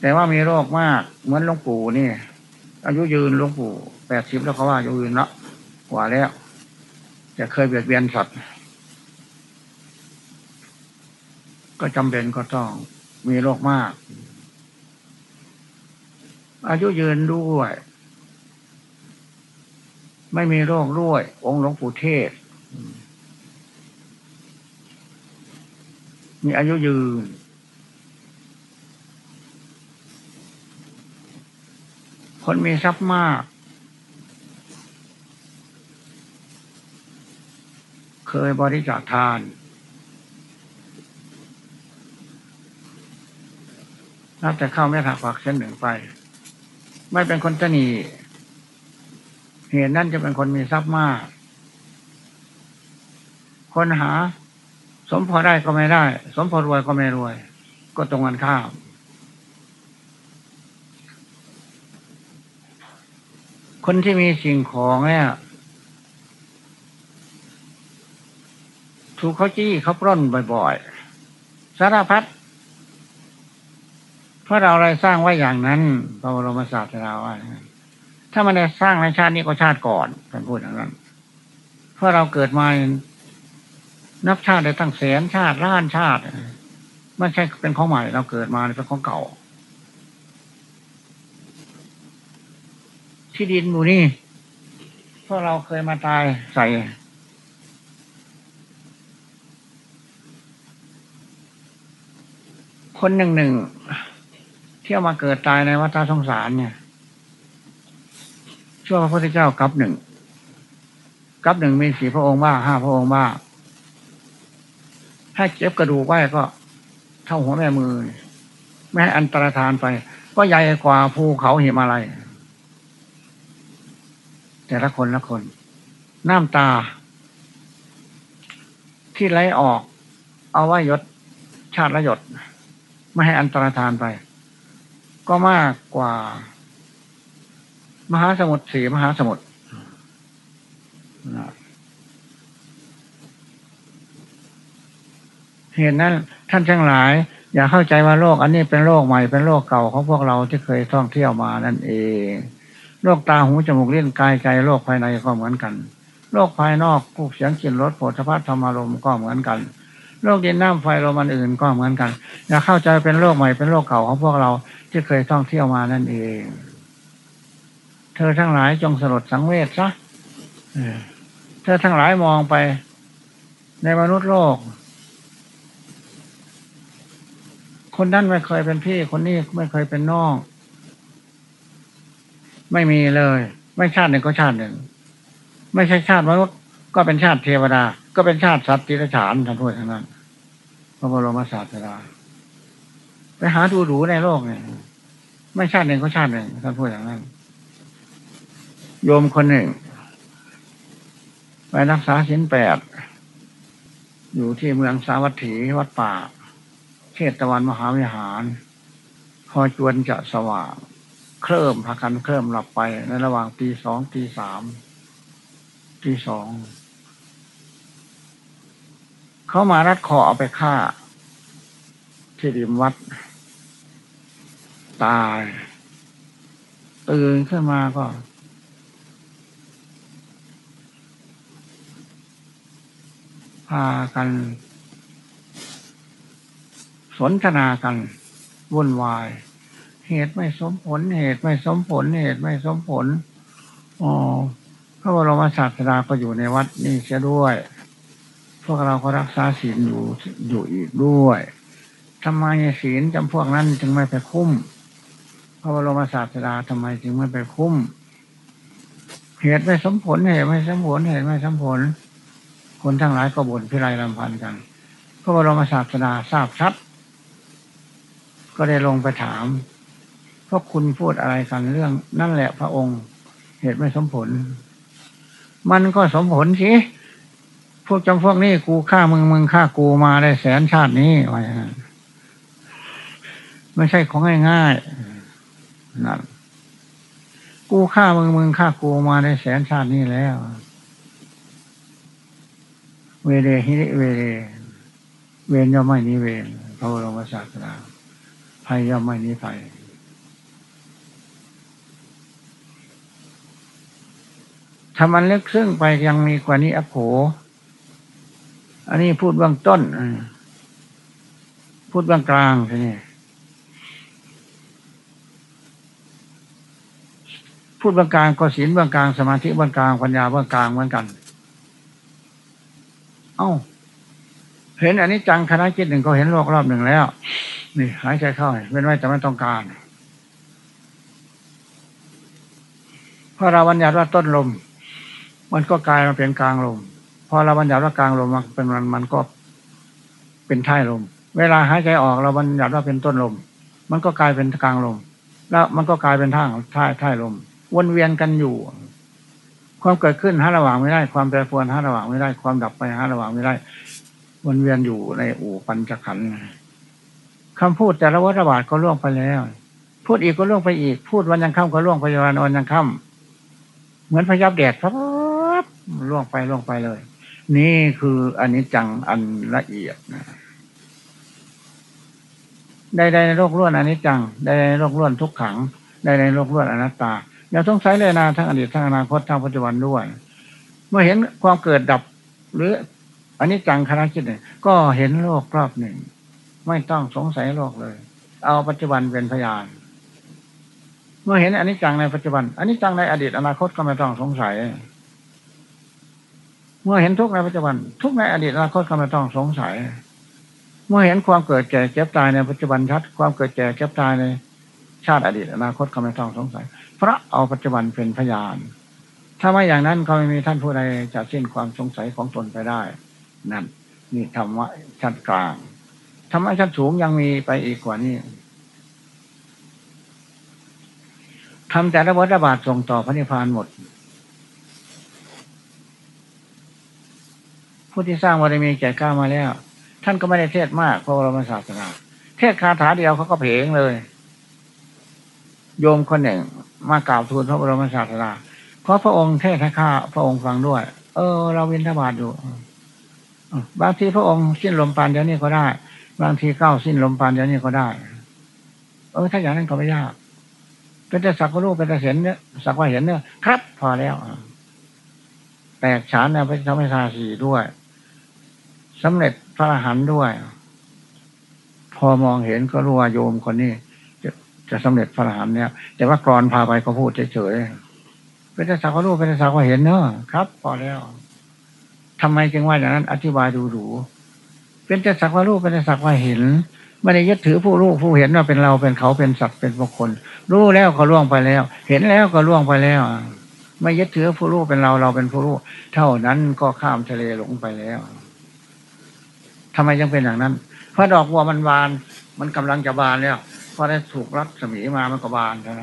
แต่ว่ามีโรคมากเหมือนหลวงปู่นี่ อายุยืนหลวงปู่แปดสิบแล้วเขาว่าอายุยืนเนาะกว่าแล้วจะเคยเบียดเบียนสัตว์ ก็จำเป็นก็ต้องมีโรคมาก อายุยืนด้วย ไม่มีโรคด้วย องค์หลวงปู่เทศ มีอายุยืน คนมีทรัพย์มาก เคยบริจาคทานนับแต่เข้าไม่ถักฝักเส้นหนึ่งไป ไม่เป็นคนตนีเหตุนั่นจะเป็นคนมีทรัพย์มาก คนหา สมพอได้ก็ไม่ได้ สมพอรวยก็ไม่รวย ก็ตรงกันข้าม คนที่มีสิ่งของเนี่ยถูกเขาจี้เขาปล้นบ่อยๆ สารพัดเพราะเราอะไรสร้างไว้อย่างนั้นพระบรมศาสดาว่าถ้ามันได้สร้างในชาตินี้ก็ชาติก่อนท่านพูดอย่างนั้น เพราะเราเกิดมา นับชาติได้ตั้งแสนชาติล้านชาติไม่ใช่เป็นของใหม่เราเกิดมาเป็นของเก่า ที่ดินหมู่นี่เพราะเราเคยมาตายใส่คนหนึ่งหนึ่งเที่ยวมาเกิดตายในวัฏสงสารเนี่ยช่วงพระพุทธเจ้ากับหนึ่งกับหนึ่งมีสี่พระองค์บ้าห้าพระองค์บ้าถ้าเจ็บกระดูกไว้ก็เท่าหัวแม่มือ ไม่ให้อันตรธานไป ก็ใหญ่กว่าภูเขาหิมาลัย แต่ละคนละคน น้ำตา ที่ไหลออก เอาไว้ยศชาติละหยด ไม่ให้อันตรธานไป ก็มากกว่า มหาสมุทรสีมหาสมุทรเหตุนั้นท่านทั้งหลาย อย่าเข้าใจว่าโลก อันนี้เป็นโลกใหม่เป็นโลกเก่าของพวกเราที่เคยท่องเที่ยวมานั่นเอง โรคตาหูจมูกเลี้ยงกายใจโรคภายในก็เหมือนกันโรคภายนอกรูปเสียงกลิ่นรสโผฏฐัพธรรมารมก็เหมือนกันโรคดินน้ำไฟลมอันอื่นก็เหมือนกันอย่าเข้าใจเป็นโรคใหม่เป็นโรคเก่าของพวกเราที่เคยท่องเที่ยวมานั่นเอง เธอทั้งหลายจงสลดสังเวชซะเธอทั้งหลายมองไป ในมนุษย์โลก คนนั้นไม่เคยเป็นพี่ คนนี้ไม่เคยเป็นน้อง ไม่มีเลย ไม่ชาติหนึ่งก็ชาติหนึ่ง ไม่ใช่ชาติมนุษย์ก็เป็นชาติเทวดา ก็เป็นชาติสัตว์ติรฉานท่านพูดทั้งนั้นพระบรมศาสดาไปหาดูดูในโลกเนี่ยไม่ชาติหนึ่งก็ชาติหนึ่งท่านพูดอย่างนั้น โยมคนหนึ่งไปรักษาสินแปดอยู่ที่เมืองสาวัตถีวัดป่าเขตตะวันมหาวิหาร พอจวนจะสว่าง เคลิ่มพากันเคลิ่มหลับไป ในระหว่างตีสองตีสามตีสองเขามารัดคอเอาไปฆ่า ที่ริมวัด ตายตื่นขึ้นมาก็พากัน สนทนากันวุ่นวาย เหตุไม่สมผล เหตุไม่สมผล เหตุไม่สมผลอ๋อพระบรมศาสดาก็อยู่ในวัดนี่เสียด้วย พวกเราก็รักษาศีลอยู่อยู่อีกด้วยทำไมศีลจำพวกนั้นจึงไม่ไปคุ้ม พระบรมศาสดาทำไมจึงไม่ไปคุ้ม เหตุไม่สมผลเหตุไม่สมผลเหตุไม่สมผล คนทั้งหลายก็บ่นพิไรลำพันกัน พระบรมศาสดาทราบชัด ก็ได้ลงไปถาม พวกคุณพูดอะไรกันเรื่องนั่นแหละพระองค์ เหตุไม่สมผล มันก็สมผลสิพวกจำพวกนี้กูฆ่ามึงมึงฆ่ากูมาได้แสนชาตินี้ไว้ไม่ใช่ของง่ายๆนั่นกูฆ่ามึงมึงฆ่ากูมาได้แสนชาตินี้แล้ว เวเดหิริเวเดเวนย่อมไม่นี้เวนพระบรมศาสดาภัยย่อมไม่นี้ภัย ถ้ามันเล็กซึ่งไปยังมีกว่านี้อโผอันนี้พูดเบื้องต้น พูดเบื้องกลางทีนี้พูดเบื้องกลางก็ศีลเบื้องกลางสมาธิเบื้องกลางปัญญาเบื้องกลางเหมือนกัน เอ้า เห็นอันนี้จังคณะจิตหนึ่งก็เห็นโลกรอบหนึ่งแล้ว นี่หายใจเข้าเป็นไว้แต่ไม่ต้องการเพราะเราบัญญัติว่าต้นลม มันก็กลายมาเป็นกลางลมพอเราบัญญัติว่ากลางลมมันเป็นมันมันก็เป็นท้ายลม เวลาหายใจออกเราบัญญัติว่าเป็นต้นลม มันก็กลายเป็นกลางลม แล้วมันก็กลายเป็นท่างท้ายท้ายลม วนเวียนกันอยู่ ความเกิดขึ้นหาระหว่างไม่ได้ ความแปรปรวนหาระหว่างไม่ได้ ความดับไปหาระหว่างไม่ได้ วนเวียนอยู่ในอู่ปัญจขันธ์คำพูดแต่ละวัฏบาทก็ล่วงไปแล้ว พูดอีกก็ล่วงไปอีก พูดวันยังค่ำก็ล่วงไปวันวันยังค่ำเหมือนพยับแดดครับ ล่วงไปล่วงไปเลย นี่คืออันนี้จังอันละเอียดนะใดในโลกล้วนอันนี้จังใดในโลกล้วนทุกขังใดในโลกล้วนอนัตตาอย่าสงสัยเลยนะทั้งอดีตทั้งอนาคตทั้งปัจจุบันด้วย เมื่อเห็นความเกิดดับ หรืออันนี้จังคณะคิดเนี่ยก็เห็นโลกรอบหนึ่ง ไม่ต้องสงสัยโลกเลย เอาปัจจุบันเป็นพยานเมื่อเห็นอันนี้จังในปัจจุบันอันนี้จังในอดีตอนาคตก็ไม่ต้องสงสัย เมื่อเห็นทุกในปัจจุบัน ทุกในอดีตอนาคตก็ไม่ต้องสงสัย เมื่อเห็นความเกิดแก่เก็บตายในปัจจุบันชัด ความเกิดแก่เก็บตายในชาติอดีตอนาคตก็ไม่ต้องสงสัย เพราะเอาปัจจุบันเป็นพยาน ถ้าไม่อย่างนั้นก็ไม่มีท่านผู้ใดจะสิ้นความสงสัยของตนไปได้ นั่นนี่ธรรมะชั้นกลางธรรมะชั้นสูงยังมีไปอีกกว่านี้ทำแต่ละวัฏบาทส่งต่อพระนิพพานหมด ผู้ที่สร้างบารมีแก่กล้ามาแล้ว ท่านก็ไม่ได้เทศมากเพราะเรามาศาสนาเทศคาถาเดียวเขาก็เพงเลย โยมคนหนึ่ง มากราบทูลพระบรมศาสดาเพราะพระองค์เทศให้ข้าพระองค์ฟังด้วย เออ เราวินทบาทอยู่บางทีพระองค์สิ้นลมปานเดี๋ยวนี้ก็ได้ บางทีเก้าสิ้นลมปานเดี๋ยวนี้ก็ได้ เออ ถ้าอย่างนั้นก็ไม่ยาก เป็นแต่สักรู้เป็นแต่เห็นเนี่ยสักว่าเห็นเนี่ยครับ พอแล้วแตกฉานในพระธรรมชาสีด้วย สำเร็จพระอรหันต์ด้วย พอมองเห็นก็รู้ว่าโยมคนนี้จะจะสำเร็จพระอรหันต์เนี่ย แต่ว่ากรอนพาไปก็พูดเฉยๆเป็นแต่สักว่ารู้เป็นแต่สักว่าเห็นเนอะครับ พอแล้วทำไมจึงว่าอย่างนั้น อธิบายดูดูเป็นแต่สักว่ารู้เป็นแต่สักว่าเห็นไม่ได้ยึดถือผู้รู้ผู้เห็นว่าเป็นเราเป็นเขาเป็นสัตว์เป็นบุคคล รู้แล้วก็ล่วงไปแล้ว เห็นแล้วก็ล่วงไปแล้วไม่ยึดถือผู้รู้เป็นเราเราเป็นผู้รู้เท่านั้นก็ข้ามทะเลหลงไปแล้ว ทำไมยังเป็นอย่างนั้น เพราะดอกบัวมันบาน มันกำลังจะบานแล้วเพอได้ถูกรัดสมีมามันก็บานใช่ไหม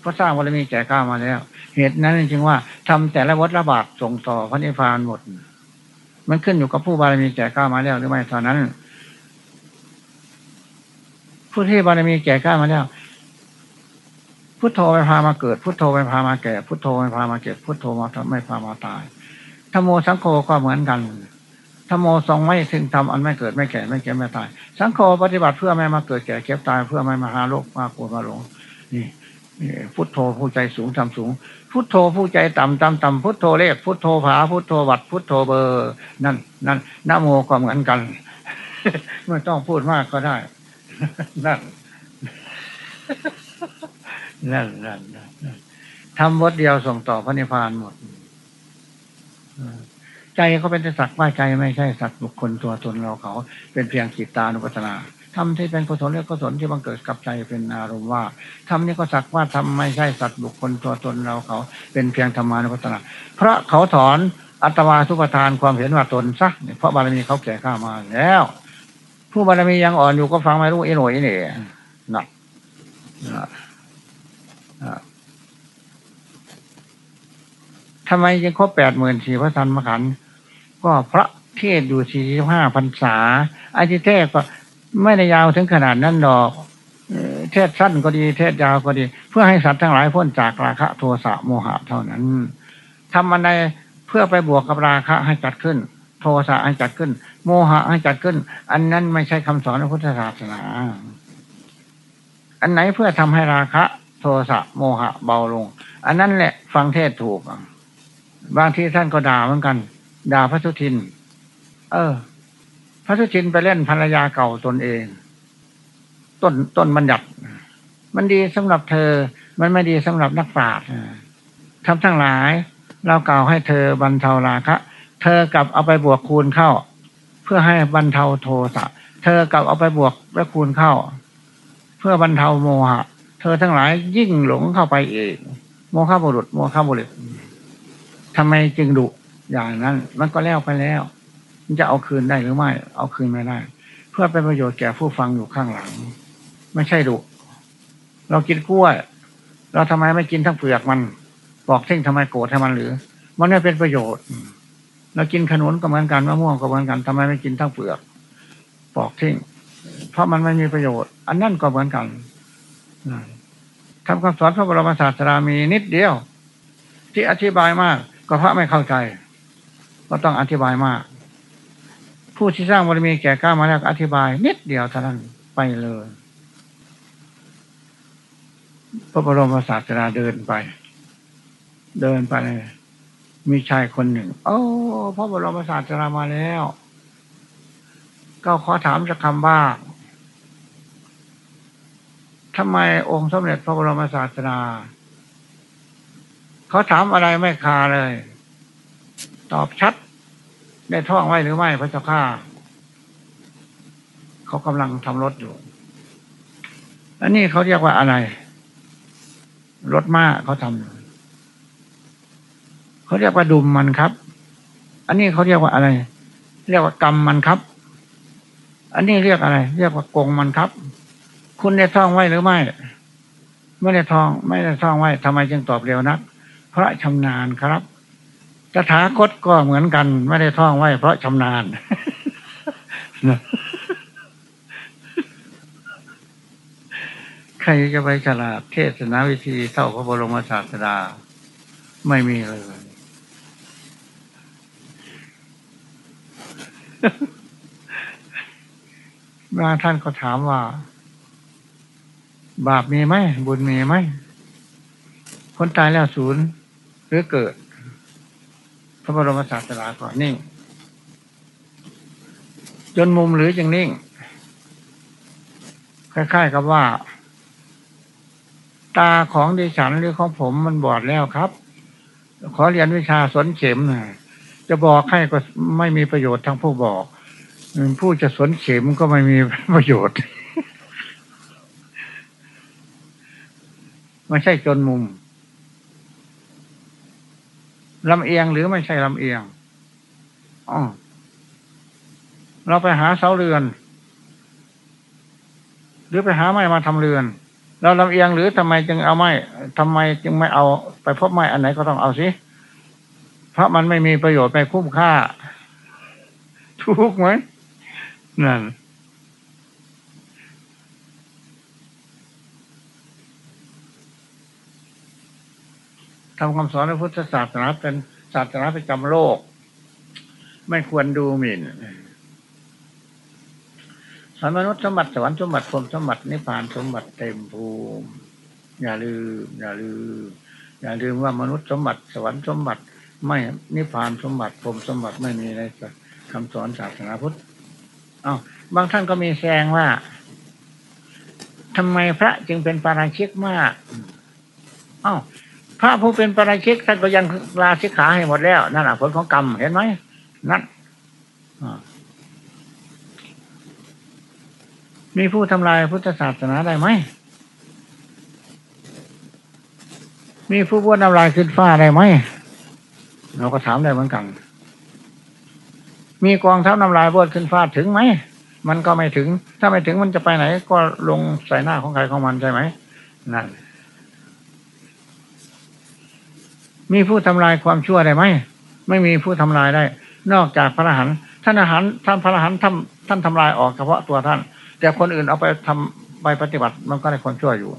เพราะสร้างบารมีแก่กล้ามาแล้ว เหตุนั้นจริงว่าทำแต่ละวัดระบาดส่งต่อพระนิพพานหมด มันขึ้นอยู่กับผู้บารมีแก่กล้ามาแล้วหรือไม่เท่านั้น ผู้ที่บารมีแก่กล้ามาแล้วพุทโธไม่พามาเกิด พุทโธไม่พามาแก่ พุทโธไม่พามาเก็บพุทโธมาไม่พามาตายธรรมโมสังโฆก็เหมือนกัน ธรรมโมทรงไม่ถึงทำอันไม่เกิดไม่แก่ไม่เก็บไม่ตาย สังโฆปฏิบัติเพื่อไม่มาเกิดแก่เก็บตายเพื่อไม่มาหาโรคมาปวดมาหลงนี่พุทโธผู้ใจสูงทำสูง พุทโธผู้ใจต่ำต่ำต่ำพุทโธเลขพุทโธผาพุทโธวัดพุทโธเบอร์นั่นนั่นนโมก็เหมือนกัน ไม่ต้องพูดมากก็ได้ นั่นนั่นนั่นทำวัดเดียวส่งต่อพระนิพพานหมด ใจเขาเป็นสักว่าใจไม่ใช่สัตว์บุคคลตัวตนเราเขา เป็นเพียงจิตตานุปัฏนาทำที่เป็นกุศลและกุศลที่บังเกิดกับใจเป็นอารมณ์ว่าทำนี่ก็สักว่าทำไม่ใช่สัตว์บุคคลตัวตนเราเขา เป็นเพียงธรรมานุปัฏนาเพราะเขาถอนอัตวาทุปทานความเห็นว่าตนซะเพราะบารมีเขาแก่ข้ามาแล้ว ผู้บารมียังอ่อนอยู่ก็ฟังไม่รู้อีหน่อยนี่นักทำไมยังครบแปดหมื่นสี่พระสันมขัน ก็พระเทศอยู่สี่สิบห้าพรรษาอาทิเทศก็ไม่ได้ยาวถึงขนาดนั้นดอกเทศสั้นก็ดีเทศยาวก็ดี เพื่อให้สัตว์ทั้งหลายพ้นจากราคะโทสะโมหะเท่านั้นทำอะไรเพื่อไปบวกกับราคะให้จัดขึ้น โทสะให้จัดขึ้น โมหะให้จัดขึ้น อันนั้นไม่ใช่คำสอนของพุทธศาสนา อันไหนเพื่อทำให้ราคะ โทสะโมหะเบาลง อันนั้นแหละฟังเทศถูก บางทีท่านก็ด่าเหมือนกัน ด่าพระสุทิน เออ พระสุทินไปเล่นภรรยาเก่าตนเอง ต้นต้นบัญญัติ มันดีสำหรับเธอ มันไม่ดีสำหรับนักปราชญ์ทำทั้งหลาย เรากล่าวให้เธอบรรเทาราคะ เธอกลับเอาไปบวกคูณเข้า เพื่อให้บรรเทาโทสะ เธอกลับเอาไปบวกและคูณเข้า เพื่อบรรเทาโมหะ เธอทั้งหลายยิ่งหลงเข้าไปเองโมฆะบุรุษโมฆะบุรุษทำไมจึงดุ อย่างนั้น มันก็แล้วไปแล้ว มันจะเอาคืนได้หรือไม่ เอาคืนไม่ได้ เพื่อเป็นประโยชน์แก่ผู้ฟังอยู่ข้างหลัง ไม่ใช่ดุเรากินกล้วย เราทำไมไม่กินทั้งเปลือกมัน บอกเท่งทำไมโกรธให้มันหรือ มันไม่เป็นประโยชน์ เรากินขนุนก็เหมือนกันมะม่วงก็เหมือนกันทำไมไม่กินทั้งเปลือกปอกทิ้งเพราะมันไม่มีประโยชน์ อันนั่นก็เหมือนกันทำคำสอนพระบรมศาสดามีนิดเดียว ที่อธิบายมาก ก็พระไม่เข้าใจ ก็ต้องอธิบายมาก ผู้ที่สร้างบารมีแก่กล้ามาแล้วอธิบาย นิดเดียวเท่านั้นไปเลย พระบรมศาสดาเดินไป เดินไปเลยมีชายคนหนึ่ง โอ้พระบรมศาสดามาแล้ว ก็ขอถามสักคำบ้างทำไมองค์สมเด็จพระบรมศาสดาเขาถามอะไรไม่คาเลย ตอบชัด ได้ท่องไว้หรือไม่พระเจ้าข้าเขากำลังทำรถอยู่ อันนี้เขาเรียกว่าอะไร รถม้าเขาทำเขาเรียกว่าดุมมันครับ อันนี้เขาเรียกว่าอะไร เรียกว่ากรรมมันครับ อันนี้เรียกอะไร เรียกว่ากงมันครับ คุณได้ท่องไว้หรือไม่ไม่ได้ท่อง ไม่ได้ท่องไว้ทำไมจึงตอบเร็วนัก เพราะชำนาญครับ ตถาคตก็เหมือนกัน ไม่ได้ท่องไว้ เพราะชำนาญใครจะไปฉลาดเทศนาวิธีเท่าพระบรมศาสดา ไม่มีเลย บางท่านก็ถามว่า บาปมีไหม บุญมีไหม คนตายแล้วศูนย์หรือเกิด ระบรมศาสดาก่อนนิ่ง จนมุมหรือจึงนิ่ง คล้ายๆกับว่า ตาของดิฉันหรือของผมมันบอดแล้วครับ ขอเรียนวิชาสนเข็มจะบอกให้ก็ไม่มีประโยชน์ทั้งผู้บอกผู้จะสนเข็มก็ไม่มีประโยชน์ ไม่ใช่จนมุม ลำเอียงหรือไม่ใช่ลำเอียงอ๋อเราไปหาเสาเรือน หรือไปหาไม้มาทำเรือน เราลำเอียงหรือทำไมจึงเอาไม้ทำไมจึงไม่เอา ไปพบไม้อันไหนก็ต้องเอาสิเพราะมันไม่มีประโยชน์ไม่คุ้มค่าทุกไหมนั่น ทำคำสอนในพุทธศาสนาเป็นศาสนาประจำโลก ไม่ควรดูหมิ่นสอนมนุษย์สมบัติสวรรค์สมบัติพรมสมบัตินิพพานสมบัติเต็มภูมิ อย่าลืม อย่าลืม อย่าลืมว่ามนุษย์สมบัติสวรรค์สมบัติ ไม่นิพพานสมบัติพรมสมบัติไม่มีในคำสอนศาสนาพุทธอา้าวบางท่านก็มีแซงว่าทำไมพระจึงเป็นปาราชิกมากอ้าว พระผู้เป็นปราชิกท่านก็ยังลาสิกขาให้หมดแล้วนั่นแหละผลของกรรมเห็นไหมนั่นมีผู้ทำลายพุทธศาสนาได้ไหม มีผู้บ้วนน้ำลายขึ้นฟ้าได้ไหม เราก็ถามได้เหมือนกัน มีกองทัพน้ำลายบ้วนขึ้นฟ้าถึงไหม มันก็ไม่ถึง ถ้าไม่ถึงมันจะไปไหน ก็ลงใส่หน้าของใครของมันใช่ไหม นั่น มีผู้ทำลายความชั่วได้ไหมไม่มีผู้ทำลายได้ นอกจากพระอรหันต์ท่านอาหารท่านพระอรหันต์ท่านท่านทำลายออกเฉพาะตัวท่าน แต่คนอื่นเอาไปทำไปปฏิบัติมันก็ได้ความชั่วอยู่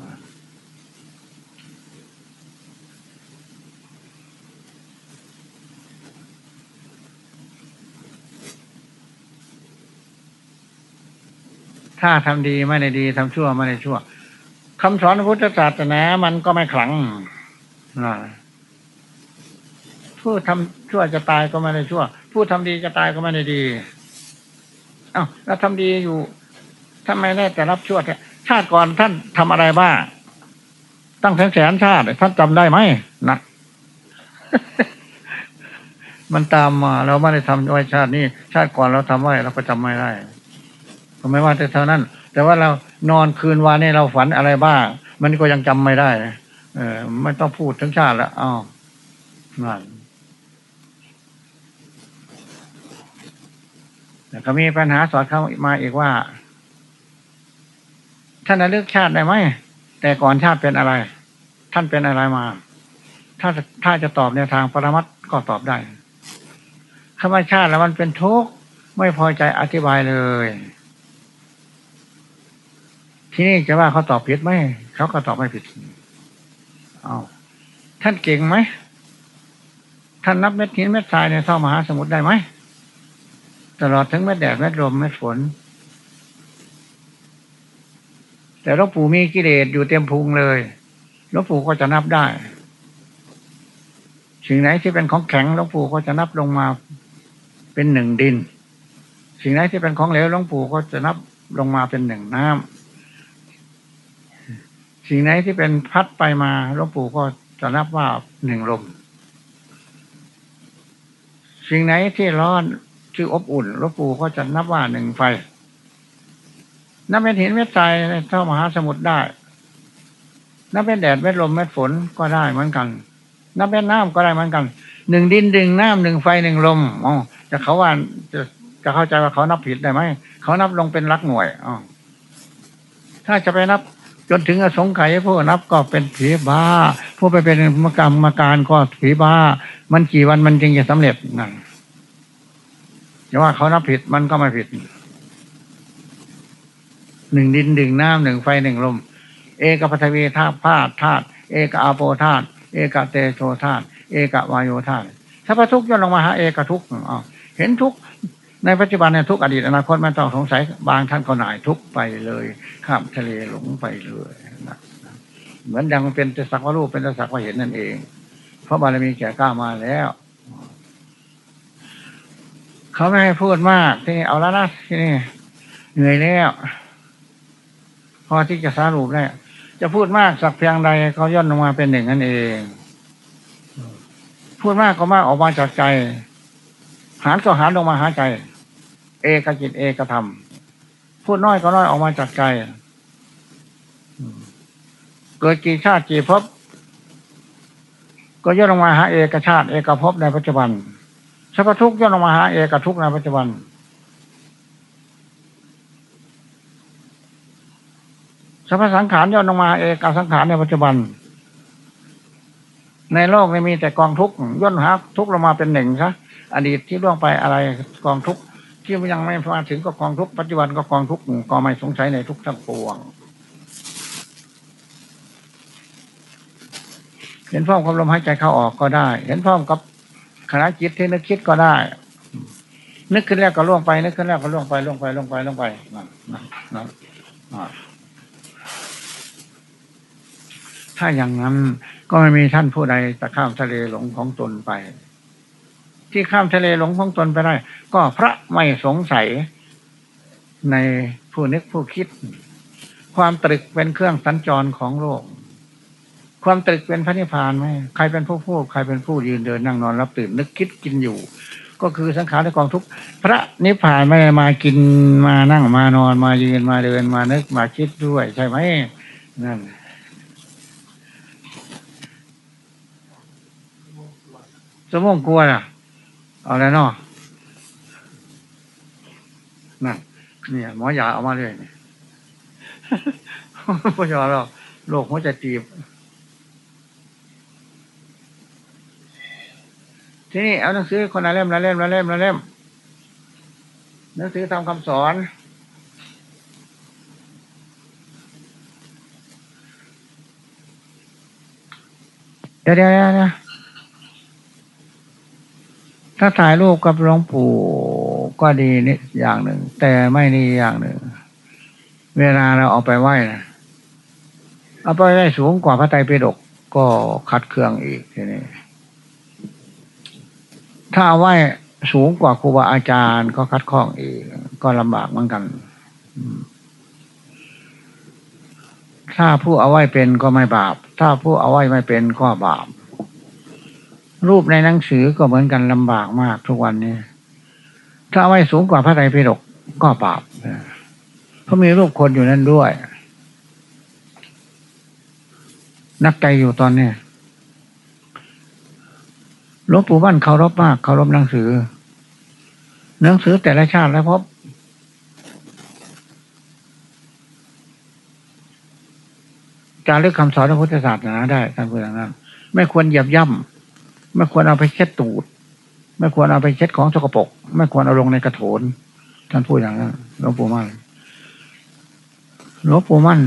ถ้าทำดีไม่ได้ดีทำชั่วไม่ได้ชั่วคำสอนพุทธศาสนามันก็ไม่ขลังนะ ผู้ทำชั่วจะตายก็ไม่ได้ชั่ว ผู้ทำดีจะตายก็ไม่ได้ดี เอ้าแล้วทำดีอยู่ทำไมได้แต่รับชั่วชาติก่อนท่านทำอะไรบ้างตั้งแสนแสนชาติ ท่านจำได้ไหมนะมันตามมาเราไม่ได้ทำไว้ชาตินี้ ชาติก่อนเราทำไว้เราก็จำไม่ได้ก็ไม่ว่าแต่เท่านั้น แต่ว่าเรานอนคืนวานนี้เราฝันอะไรบ้าง มันก็ยังจำไม่ได้ เออไม่ต้องพูดถึงชาติแล้วอ้าวนั่น แต่ก็มีปัญหาสอดเข้ามาอีกว่า ท่านระลึกชาติได้ไหมแต่ก่อนชาติเป็นอะไร ท่านเป็นอะไรมา ถ้าถ้าจะตอบในทางปรมัตก็ตอบได้คำว่าชาติแล้วมันเป็นทุกข์ไม่พอใจอธิบายเลย ที่นี่จะว่าเขาตอบผิดไหมเขาก็ตอบไม่ผิดเอาท่านเก่งไหมท่านนับเม็ดหินเม็ดทรายในท่อมหาสมุทรได้ไหม ตลอดถึงเม็ดแดดเม็ดลมเม็ดฝน แต่หลวงปู่มีกิเลสอยู่เต็มพุงเลยหลวงปู่ก็จะนับได้สิ่งไหนที่เป็นของแข็งหลวงปู่ก็จะนับลงมาเป็นหนึ่งดิน สิ่งไหนที่เป็นของเหลวหลวงปู่ก็จะนับลงมาเป็นหนึ่งน้ำสิ่งไหนที่เป็นพัดไปมาหลวงปู่ก็จะนับว่าหนึ่งลม สิ่งไหนที่ร้อน ชื่ออบอุ่นหลวงปู่ก็จะนับว่าหนึ่งไฟ นับเป็นหินเม็ดทรายเท่ามหาสมุทรได้ นับเป็นแดดเม็ดลมเม็ดฝนก็ได้เหมือนกัน นับเป็นน้ำก็ได้เหมือนกัน หนึ่งดินหนึ่งน้ำหนึ่งไฟหนึ่งลมอ๋อจะเขาว่าจะจะเข้าใจว่าเขานับผิดได้ไหม เขานับลงเป็นลักหน่วยอ๋อถ้าจะไปนับจนถึงอสงไขยผู้นับก็เป็นผีบ้า ผู้ไปเป็นมกรรมการก็ผีบ้า มันกี่วันมันจึงจะสำเร็จนั่น อย่าว่าเขานับผิดมันก็ไม่ผิดหนึ่งดินหนึ่งน้ำหนึ่งไฟหนึ่งลม เอกพัทวีธาตุธาตุธาตุเอกอาโปธาตุเอกเตโชธาตุเอกวายโยธาตุถ้าพระทุกข์ย่นลงมาหาเอกทุกเห็นทุกในปัจจุบันเนี่ยทุกอดีตอนาคตไม่ต้องสงสัยบางท่านก็หน่ายทุกไปเลยข้ามทะเลหลงไปเลยนะเหมือนดังเป็นแต่สักว่ารูปเป็นแต่สักว่าเห็นนั่นเอง เพราะบารมีแก่กล้ามาแล้ว เขาไม่ให้พูดมากที่นี่เอาแล้วนะที่นี่เหนื่อยแล้วพอที่จะสรุปได้จะพูดมากสักเพียงใดเขาย่นลงมาเป็นหนึ่งนั่นเอง พูดมากก็มากออกมาจากใจ หารก็หารลงมาหาใจ เอกจิตเอกธรรมพูดน้อยก็น้อยออกมาจากใจเกิดกี่ชาติกี่ภพก็ย่อลงมาหาเอกชาติ เอกภพในปัจจุบัน สัพทุกย่อลงมาหาเอกทุกในปัจจุบัน สัพสังขารย่อลงมาเอกสังขารในปัจจุบัน ในโลกนี้มีแต่กองทุกย่นหาทุกลงมาเป็นหนึ่งซะอดีตที่ล่วงไปอะไรกองทุกที่ยังไม่มาถึงก็กองทุกปัจจุบันก็กองทุกก็ไม่สงสัยในทุกทั้งปวงเห็นพร้อมกับลมหายใจเข้าออกก็ได้ เห็นพร้อมกับ ขณะจิตที่นึกคิดก็ได้ นึกขึ้นแล้วก็ล่วงไป นึกขึ้นแล้วก็ล่วงไปล่วงไปล่วงไปล่วงไปนั่นนั่นถ้าอย่างนั้นก็ไม่มีท่านผู้ใดจะข้ามทะเลหลงของตนไป ที่ข้ามทะเลหลงของตนไปได้ ก็พระไม่สงสัยในผู้นึกผู้คิด ความตรึกเป็นเครื่องสัญจรของโลก ความตรึกเป็นพระนิพพานไหมใครเป็นผู้พูดใครเป็นผู้ยืนเดินนั่งนอนรับตื่นนึกคิดกินอยู่ ก็คือสังขารและกองทุกพระนิพพานไม่ได้มากินมานั่งมานอนมายืนมาเดินมานึกมาคิดด้วยใช่ไหมนั่นสมองกลัวอะเอาแล้วเนาะนั่นเนี่ยหมอยาเอามาเลยเนี่ยพ่อยาเราโรคหัวใจตีบ ทีนี้เอาหนังสือคนละเล่มละเล่มละเล่มละเล่มหนังสือทำคำสอน เดี๋ยวเดี๋ยวเดี๋ยวถ้าถ่ายรูปกับหลวงปู่ก็ดีนิดอย่างหนึ่ง แต่ไม่ดีอย่างหนึ่ง เวลาเราเอาไปไหว้นะเอาไปได้สูงกว่าพระไตรปิฎกก็คัดเครื่องอีกทีนี้ ถ้าเอาไหว้สูงกว่าครูบาอาจารย์ก็คัดข้องอีก ก็ลำบากเหมือนกัน ถ้าผู้เอาไหว้เป็นก็ไม่บาป ถ้าผู้เอาไหว้ไม่เป็นก็บาป รูปในหนังสือก็เหมือนกันลำบากมากทุกวันนี้ ถ้าเอาไว้สูงกว่าพระไตรปิฎกก็บาปเพราะมีรูปคนอยู่นั่นด้วย นักใจอยู่ตอนนี้ หลวงปู่บ้านเคารพมากเคารพหนังสือ หนังสือแต่ละชาติแล้วพบการเลือกคำสอนพระพุทธศาสนาได้การพูดอย่างนั้น ไม่ควรเหยียบย่ำไม่ควรเอาไปเช็ดตูด ไม่ควรเอาไปเช็ดของสกปรกไม่ควรเอาลงในกระโถนท่านพูดอย่างนั้นหลวงปู่มั่นหลวงปู่มั่น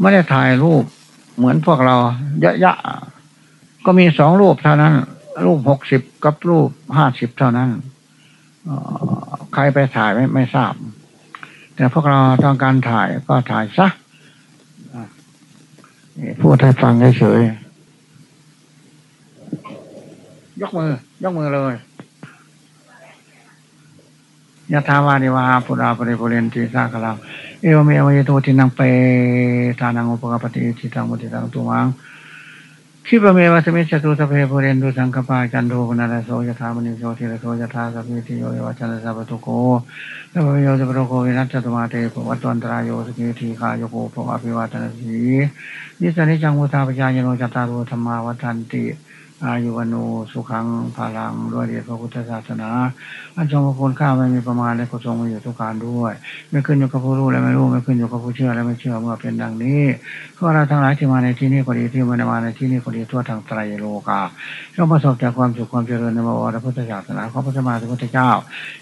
ไม่ได้ถ่ายรูปเหมือนพวกเราเยอะๆก็มีสองรูปเท่านั้น รูปหกสิบกับรูปห้าสิบเท่านั้นใครไปถ่ายไม่ไม่ทราบ แต่พวกเราต้องการถ่ายก็ถ่ายซะพูดให้ฟังเฉยยกมือ ยกมือเลยยะทาวานิวาปุราปริปุเรนติสาคลังเอวเมวเยโตทินังเปตานังอุปกปติทิตังมุติตังตุมัง ขีปเมวะสมิชตุสเพปุเรนดูสังคปาจันโทนาลโสยถามณิโสทิรโสยถาสัพพิติโยวัจันสัพตุโกสัพพโยสัพพโกวินัสตุมาเตปวัตวันตรายโยสกิทีคายโกภวะภิวัตนสีนิสันิจังวุธาปจายโนจัตตารุธรรมาวัฏันติ อายุวโนสุขังพลังด้วยเดียพระพุทธศาสนา อันทรงพระคุณข้าไม่มีประมาณและก็ทรงมาอยู่ทุกการด้วย ไม่ขึ้นอยู่กับผู้รู้และไม่รู้ ไม่ขึ้นอยู่กับผู้เชื่อและไม่เชื่อเมื่อเป็นดังนี้พวกเราทั้งหลายที่มาในที่นี้ก็ดีที่ไม่ได้มาในที่นี้ก็ดีทั่วทางไตรโลกาย่อมประสบจากความสุขความเจริญในบวรพระพุทธศาสนาของพระสมมาสัมพุทธเจ้า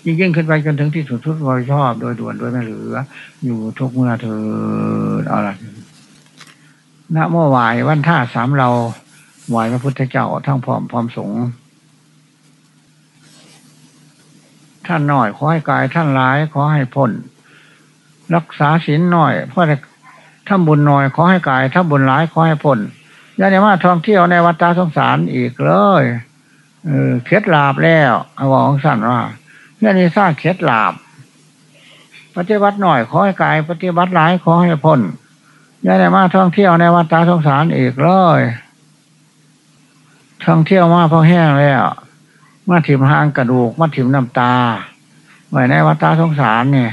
ยิ่งยิ่งขึ้นไปจนถึงที่สุดทุกบริชอบ โดยด่วนโดยไม่เหลือ อยู่ทุกเมื่อเถิดเอาละณเมื่อวายวันท่าสามเรา ไหวพระพุทธเจ้าทั้งพร้อมพร้อมสงฆ์ท่านหน่อยขอให้กายท่านร้ายขอให้พ้นรักษาศีลหน่อยเพราะถ้าบุญหน่อยขอให้กายถ้าบุญร้ายขอให้พ้นอย่าได้มาท่องเที่ยวในวัฏสงสารอีกเลยเออเคล็ดลาบแล้วเอาบอกสั่นว่าเรื่องนี้สร้างเคล็ดลาบ ปฏิบัติหน่อยขอให้กาย ปฏิบัติร้ายขอให้พ้นอย่าได้มาท่องเที่ยวในวัฏสงสารอีกเลย ท่องเที่ยวมาพอแห้งแล้ว มาถิ่มหางกระดูก มาถิ่มน้ำตา ไว้ในวัฏสงสารเนี่ย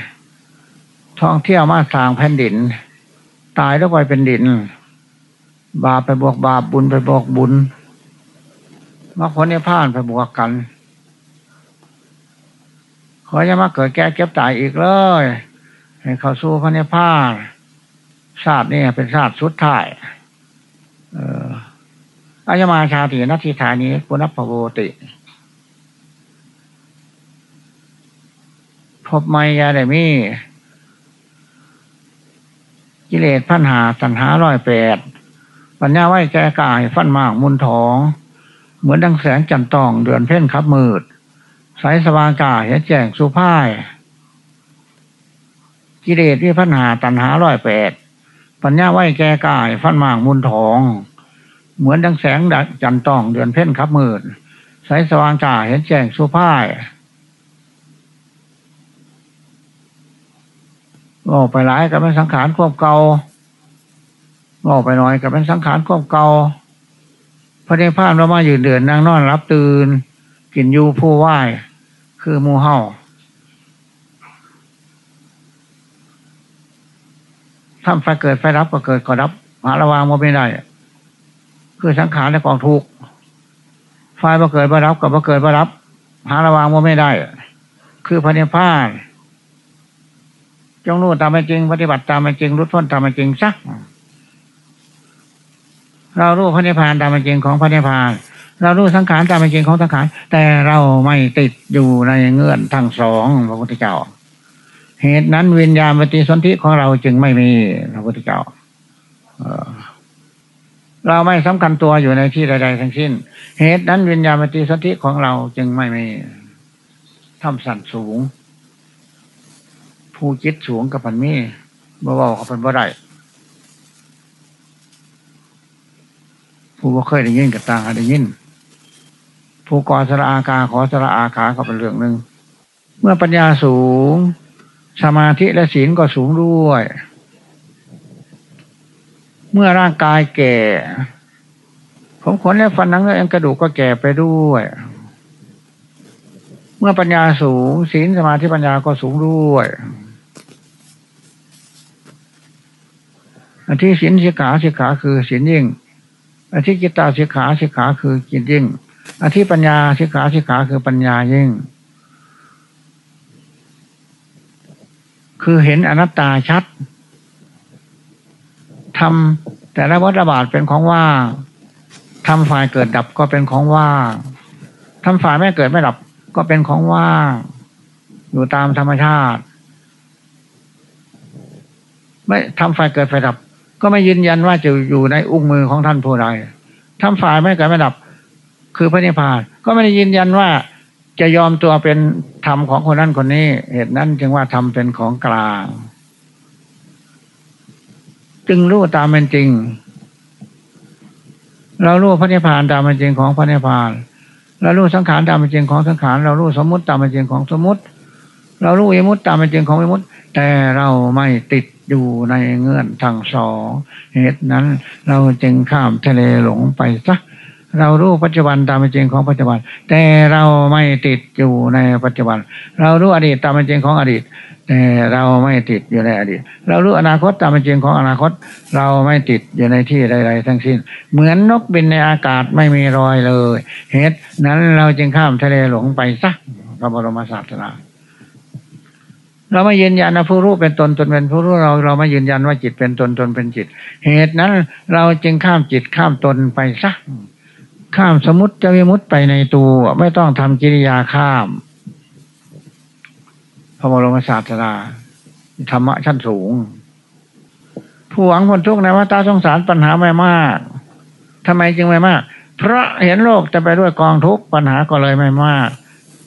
ท่องเที่ยวมาสร้างแผ่นดิน ตายแล้วไปเป็นดิน บาปไปบวกบาปบุญไปบวกบุญมาคนนี้ผ่านไปบวกกัน ขอจะมาเกิดแก่เก็บตายอีกเลย ให้เขาสู้พระเนพานชาสตินี่เป็นชาสติสุดท้าย เออ อายมาชาตินัติฐานีปุณพโวติพบไม่ยาได้มีกิเลสพันหาสันหาร้อยแปดปัญญาไหวแก่กายฟันมากมุนทอง เหมือนดังแสงจันตองเดือนเพ่นขับมืดสายสว่างกาเห็นแจ้งสุภายกิเลสที่พันหาตันหาร้อยแปดปัญญาไหวแก่กายฟันมากมุนทอง เหมือนดังแสงดัจันต้องเดือนเพ่นครับมืดสายสว่างจ่าเห็นแจ้งสุภายก็ไปหลายกับไม่สังขารควบเก่างอกไปน้อยกับเป็นสังขารควบเก่าพระเดชพานเรามาอยู่เดือนนางนอนรับตื่น กินยูผู้ไหวคือมูเห่าทำไฟเกิดไฟรับก็เกิดก็รับหาระวางมาไม่ได้ คือสังขารและกองทุกไฟมาเกิดมารับกับมาเกิดมารับ หาระวางมาไม่ได้ คือพระเนพานจงรู้ตามเป็นจริง ปฏิบัติตามเป็นจริงรุดพ้นตามเป็นจริงสักเรารู้พระนิพพานตามเป็นจริงของพระนิพพาน เรารู้สังขารตามเป็นจริงของสังขาร แต่เราไม่ติดอยู่ในเงื่อนทั้งสองพระพุทธเจ้า เหตุนั้นวิญญาณปฏิสนธิของเราจึงไม่มีพระพุทธเจ้า เเราไม่สำคัญตัวอยู่ในที่ใด ๆ ทั้งสิ้น เหตุนั้นวิญญาณปฏิสนธิของเราจึงไม่มีทำสั่นสูง ผู้จิตสูงกับพันมีบ่าวกับพันบ่ได้ผู้บ่เคยได้ยินกับตาได้ยิน ผู้กอสระอากาขอสระอาขาก็เป็นเรื่องหนึ่งเมื่อปัญญาสูง สมาธิและศีลก็สูงด้วย เมื่อร่างกายแก่ ผมขนและฟันนังเนื้อเอ็นกระดูกก็แก่ไปด้วย เมื่อปัญญาสูงศีลสมาธิปัญญาก็สูงด้วยอันที่ศีลสิกขาสิกขาคือศีลยิ่งอธิกิตาสิกขาสิกขาคือจิตยิ่งอธิปัญญาสิกขาสิกขาคือปัญญายิ่ง คือเห็นอนัตตาชัด ทำแต่ละวัฏบาทเป็นของว่างทำฝ่ายเกิดดับก็เป็นของว่างทำฝ่ายไม่เกิดไม่ดับก็เป็นของว่าง อยู่ตามธรรมชาติ ไม่ทำฝ่ายเกิดไฟดับ ก็ไม่ยืนยันว่าจะอยู่ในอุ้งมือของท่านผู้ใดทำฝ่ายไม่เกิดไม่ดับ คือพระนิพพาน ก็ไม่ได้ยืนยันว่าจะยอมตัวเป็นธรรมของคนนั้นคนนี้ เหตุนั้นจึงว่าธรรมเป็นของกลาง จึงรู้ตามเป็นจริง เรารู้พระนิพพานตามเป็นจริงของพระนิพพานเรารู้สังขารตามเป็นจริงของสังขาร เรารู้สมมติตามเป็นจริงของสมมติ เรารู้วิมุตตามเป็นจริงของวิมุตแต่เราไม่ติดอยู่ในเงื่อนทั้งสองเหตุนั้น เราจึงข้ามทะเลหลงไปซะ เรารู้ปัจจุบันตามเป็นจริงของปัจจุบัน แต่เราไม่ติดอยู่ในปัจจุบัน เรารู้อดีตตามเป็นจริงของอดีต แต่เราไม่ติดอยู่ในอดีต เรารู้อนาคตตามเป็นจริงของอนาคต เราไม่ติดอยู่ในที่ใด ๆ ทั้งสิ้น เหมือนนกบินในอากาศไม่มีรอยเลยเหตุนั้นเราจึงข้ามทะเลหลงไปซะพระบรมศาสนาเราไม่ยืนยันว่าผู้รู้เป็นตนตนเป็นผู้รู้เราเราไม่ยืนยันว่าจิตเป็นตนตนเป็นจิต เหตุนั้น เราจึงข้ามจิตข้ามตนไปซะ ข้ามสมุติจะวิมุตไปในตัว ไม่ต้องทำกิริยาข้าม พระบรมศาสดาธรรมะชั้นสูง ผู้หวังพ้นทุกข์ในวัฏสงสารปัญหาไม่มากทำไมจึงไม่มาก เพราะเห็นโลกจะไปด้วยกองทุกข์ปัญหาก็เลยไม่มาก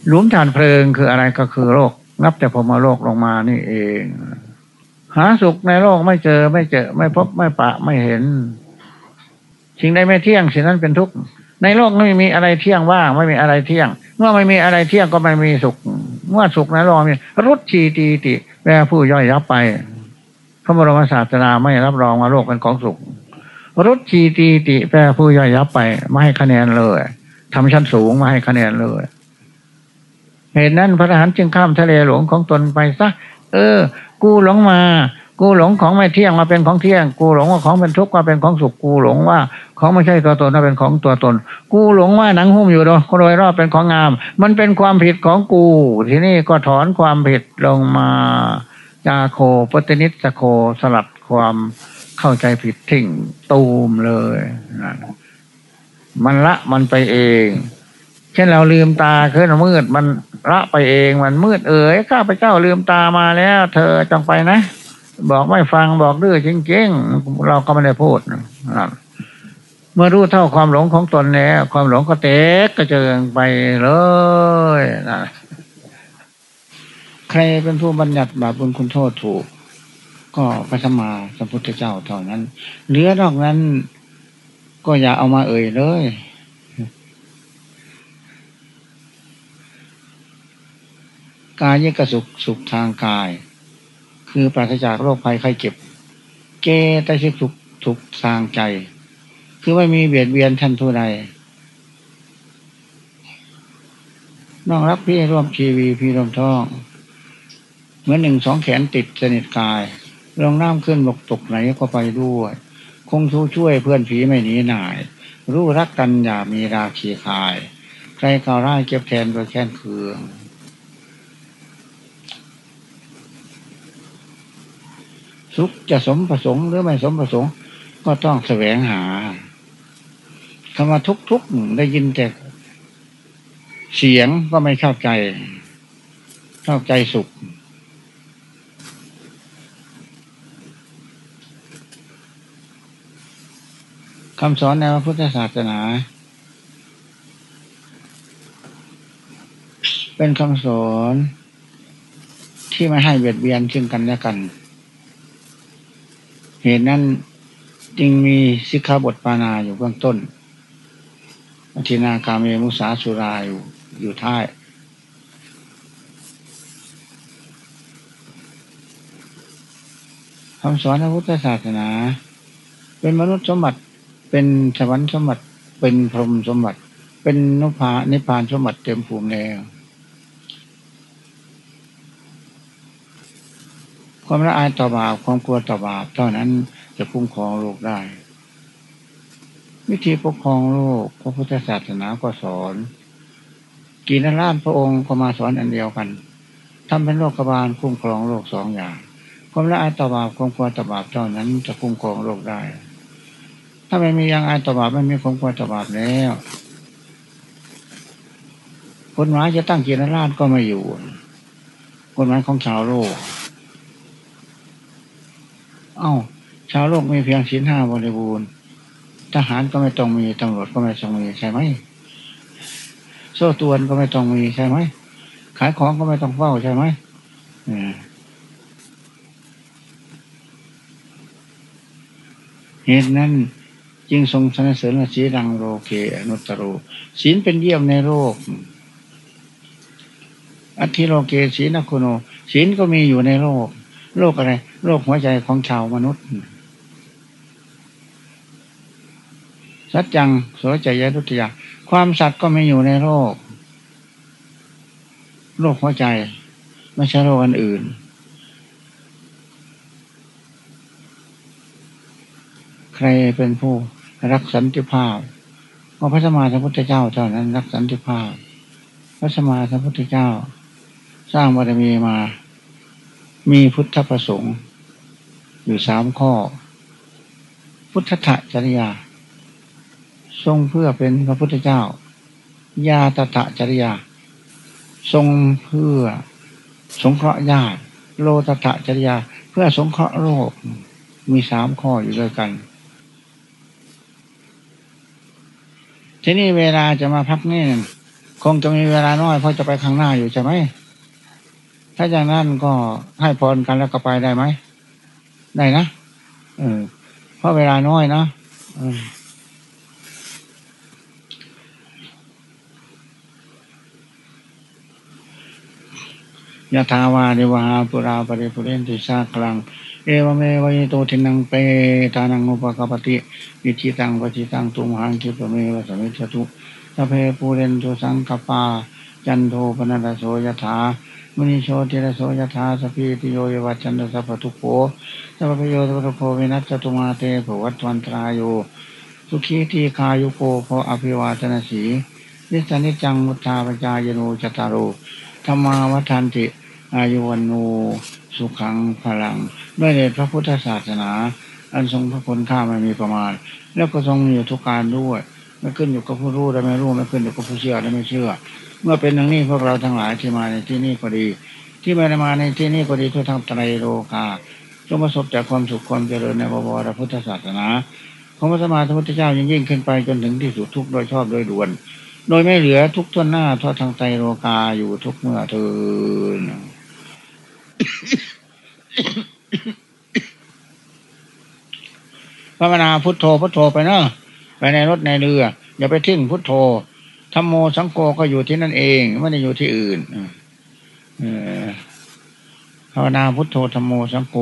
หลุมฐานเพลิงคืออะไรก็คือโลก นับแต่พอมาโลกลงมานี่เอง หาสุขในโลกไม่เจอไม่เจอ ไม่พบไม่ปะไม่เห็นสิ่งใดไม่เที่ยงสิ่งนั้นเป็นทุกข์ ในโลกไม่มีอะไรเที่ยงว่างไม่มีอะไรเที่ยง เมื่อไม่มีอะไรเที่ยงก็ไม่มีสุข เมื่อสุขในโลกมีรุดชีตีติแปลผู้ย่อยยับไปพระบรมศาสนาไม่รับรองว่าโลกเป็นของสุขรุดชีตีติแปลผู้ย่อยยับไป ไม่ให้คะแนนเลยทำชั้นสูงมาให้คะแนนเลย เหตุนั้นพระทหารจึงข้ามทะเลหลวงของตนไปซะเออ กูหลงมา กูหลงของไม่เที่ยงมาเป็นของเที่ยง กูหลงว่าของเป็นทุกข์มาเป็นของสุข กูหลงว่าของไม่ใช่ตัวตนมาเป็นของตัวตน กูหลงว่าหนังหุ้มอยู่โดยรอบเป็นของงาม มันเป็นความผิดของกู ทีนี้ก็ถอนความผิดลงมาจาโคปตินิสโคสลัดความเข้าใจผิดทิ้งตูมเลยมันละมันไปเองเช่นเราลืมตาขึ้นมืดมันละไปเองมันมืดเอ๋ยข้าพเจ้าลืมตามาแล้ว เธอจงไปนะ บอกไม่ฟังบอกดื้อจริงๆเราก็ไม่ได้พูดเมื่อรู้เท่าความหลงของตนแล้วความหลงก็เตกกระเจิงไปเลยนะใครเป็นผู้บัญญัติบาปบุญคุณโทษถูก ก็พระสมมาสัมพุทธเจ้าเท่านั้นเหลือนอกนั้น ก็อย่าเอามาเอ่ยเลยกายกสุขสุขทางกาย คือปราศจากโรคภัยไข้เจ็บ เกตสิสุขทุกทางใจ คือไม่มีเบียดเบียนท่านผู้ใดน้องรักพี่ร่วมชีวีพี่ร่วมท้อง เหมือนหนึ่งสองแขนติดสนิทกายลงน้ำขึ้นบกตกไหนก็ไปด้วย คงชูช่วยเพื่อนผีไม่หนีหน่าย รู้รักกันอย่ามีราคีคาย ใครก่าวร้ายเก็บแทนโดยแค้นเคือง สุขจะสมประสงค์หรือไม่สมประสงค์ ก็ต้องแสวงหาคำว่าทุกทุกได้ยินแต่เสียงก็ไม่ชอบใจ ชอบใจสุข คำสอนในพระพุทธศาสนา เป็นคำสอนที่ไม่ให้เบียดเบียนซึ่งกันและกัน เหตุนั้นจึงมีสิกขาบทปานาอยู่เบื้องต้นอธินาคาเมมุสาสุราอยู่อยู่ท้าย คำสอนพระพุทธศาสนา เป็นมนุษย์สมบัติ เป็นสวรรค์สมบัติ เป็นพรหมสมบัติ เป็นนุภานิพานสมบัติเต็มภูมิแล้ว ความละอายต่อบาปความกลัวต่อบาปเท่านั้นจะคุ้มครองโลกได้ วิธีปกครองโลกพระพุทธศาสนาก็สอนกีนราชพระองค์ก็มาสอนอันเดียวกันทำเป็นโลกบาลคุ้มครองโลกสองอย่างความละอายต่อบาปความกลัวต่อบาปเท่านั้นจะคุ้มครองโลกได้ ถ้าไม่มียังอายต่อบาปไม่มีความกลัวต่อบาปแล้วกฎหมายจะตั้งกีนราชก็ไม่อยู่กฎหมายของชาวโลก เอ้า ชาวโลกมีเพียงศีลห้าบริบูรณ์ทหารก็ไม่ต้องมีตำรวจก็ไม่ต้องมีใช่ไหมโซ่ตวนก็ไม่ต้องมีใช่ไหมขายของก็ไม่ต้องเฝ้าใช่ไหมเหตุนั้นจึงทรงสนเสริญสีดังโรเกอนุตโรศีลเป็นเยี่ยมในโลกอัติโลเกศีนคุโนศีลก็มีอยู่ในโลก โลกอะไรโลกหัวใจของชาวมนุษย์ สัจจังโสจยทุติยาความสัตย์ก็ไม่อยู่ในโรค โรคหัวใจ ไม่ใช่โรคอันอื่น ใครเป็นผู้รักสันติภาพก็พระสมมาสัมพุทธเจ้าเท่านั้น รักสันติภาพ พระสมมาสัมพุทธเจ้า สร้างบารมีมา มีพุทธประสงค์ อยู่สามข้อ พุทธะจริยา ทรงเพื่อเป็นพระพุทธเจ้า ญาตตะจริยา ทรงเพื่อสงเคราะห์ญาติ โลตตะจริยา เพื่อสงเคราะห์โลกมีสามข้ออยู่ด้วยกัน ทีนี้เวลาจะมาพักนี่คงจะมีเวลาน้อยเพราะจะไปข้างหน้าอยู่ใช่ไหม ถ้าอย่างนั้นก็ให้พรกันแล้วก็ไปได้ไหม ได้นะเออเพราะเวลาน้อยนะยะทาวาเดวาปุราปริปุเรนติสากลัง เอวเมวิโตทินังเปทานังอุปกปติอิจิตังปจิตังตุมหังคิปเมวะสมิจตุสเพปูเรนตุสังกปา จันโทปนัสโสยถา มณิโชติระโสยถาสพีติโยยวัจันตสัพทุโขสัพพโยสัพพโพวินัสตุมาเตภวัตวันตรายโยสุขีทีคายุโกโพอภิวาทนาสีนิสานิจังมุทาปจายโนจตารโรธรรมาวัฏันติ อายุวันโนสุขังพลัง ด้วยเดชพระพุทธศาสนา อันทรงพระคุณค่าไม่มีประมาณ แล้วก็ทรงมีอยู่ทุกการด้วย ไม่ขึ้นอยู่กับผู้รู้และไม่รู้ไม่ขึ้นอยู่กับผู้เชื่อและไม่เชื่อ เมื่อเป็นอย่างนี้พวกเราทั้งหลายที่มาในที่นี้ก็ดี ที่ไม่ได้มาในที่นี้ก็ดีทั่วทั้งไตรโลกาจงประสบแต่ความสุขความเจริญในบวรพุทธศาสนาของพระสมมาสัมพุทธเจ้ายิ่งยิ่งขึ้นไปจนถึงที่สุดทุกโดยชอบโดยด่วน โดยไม่เหลือทุกทั่วหน้าทั่วทางไตรโลกาอยู่ทุกเมื่อเธอภาวนาพุทโธพุทโธไปเนอะ ไปในรถในเรือ อย่าไปทิ้งพุทโธธรรมโมสังโฆก็อยู่ที่นั่นเองไม่ได้อยู่ที่อื่นภาวนาพุทโธธรรมโมสังโฆ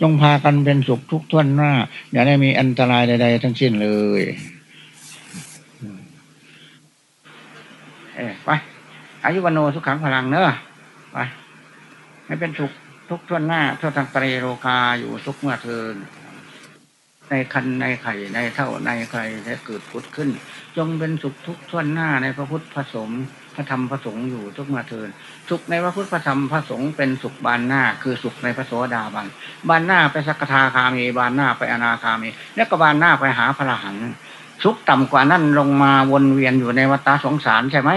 จงพากันเป็นสุขทุกท่วนหน้า อย่าได้มีอันตรายใด ๆ ทั้งสิ้นเลยเอไปอายุวโนสุขังพลังเนอะไปให้เป็นสุขทุกท่วนหน้าทั่วทางตรีโลกาอยู่ทุกเมื่อเทิน ในคันในไข่ในเท่าในใครได้เกิดพุทธขึ้น จงเป็นสุขทุกท่วนหน้าในพระพุทธพระสงฆ์พระธรรมพระสงฆ์อยู่ทุกมื่อเทินสุขในพระพุทธพระธรรมพระสงฆ์เป็นสุขบานหน้า คือสุขในพระโสดาบันบานหน้าไปสักทาคามีบานหน้าไปอนาคามี แล้วก็บานหน้าไปหาพระรหันสุขต่ำกว่านั้นลงมาวนเวียนอยู่ในวัฏสงสารใช่ไหม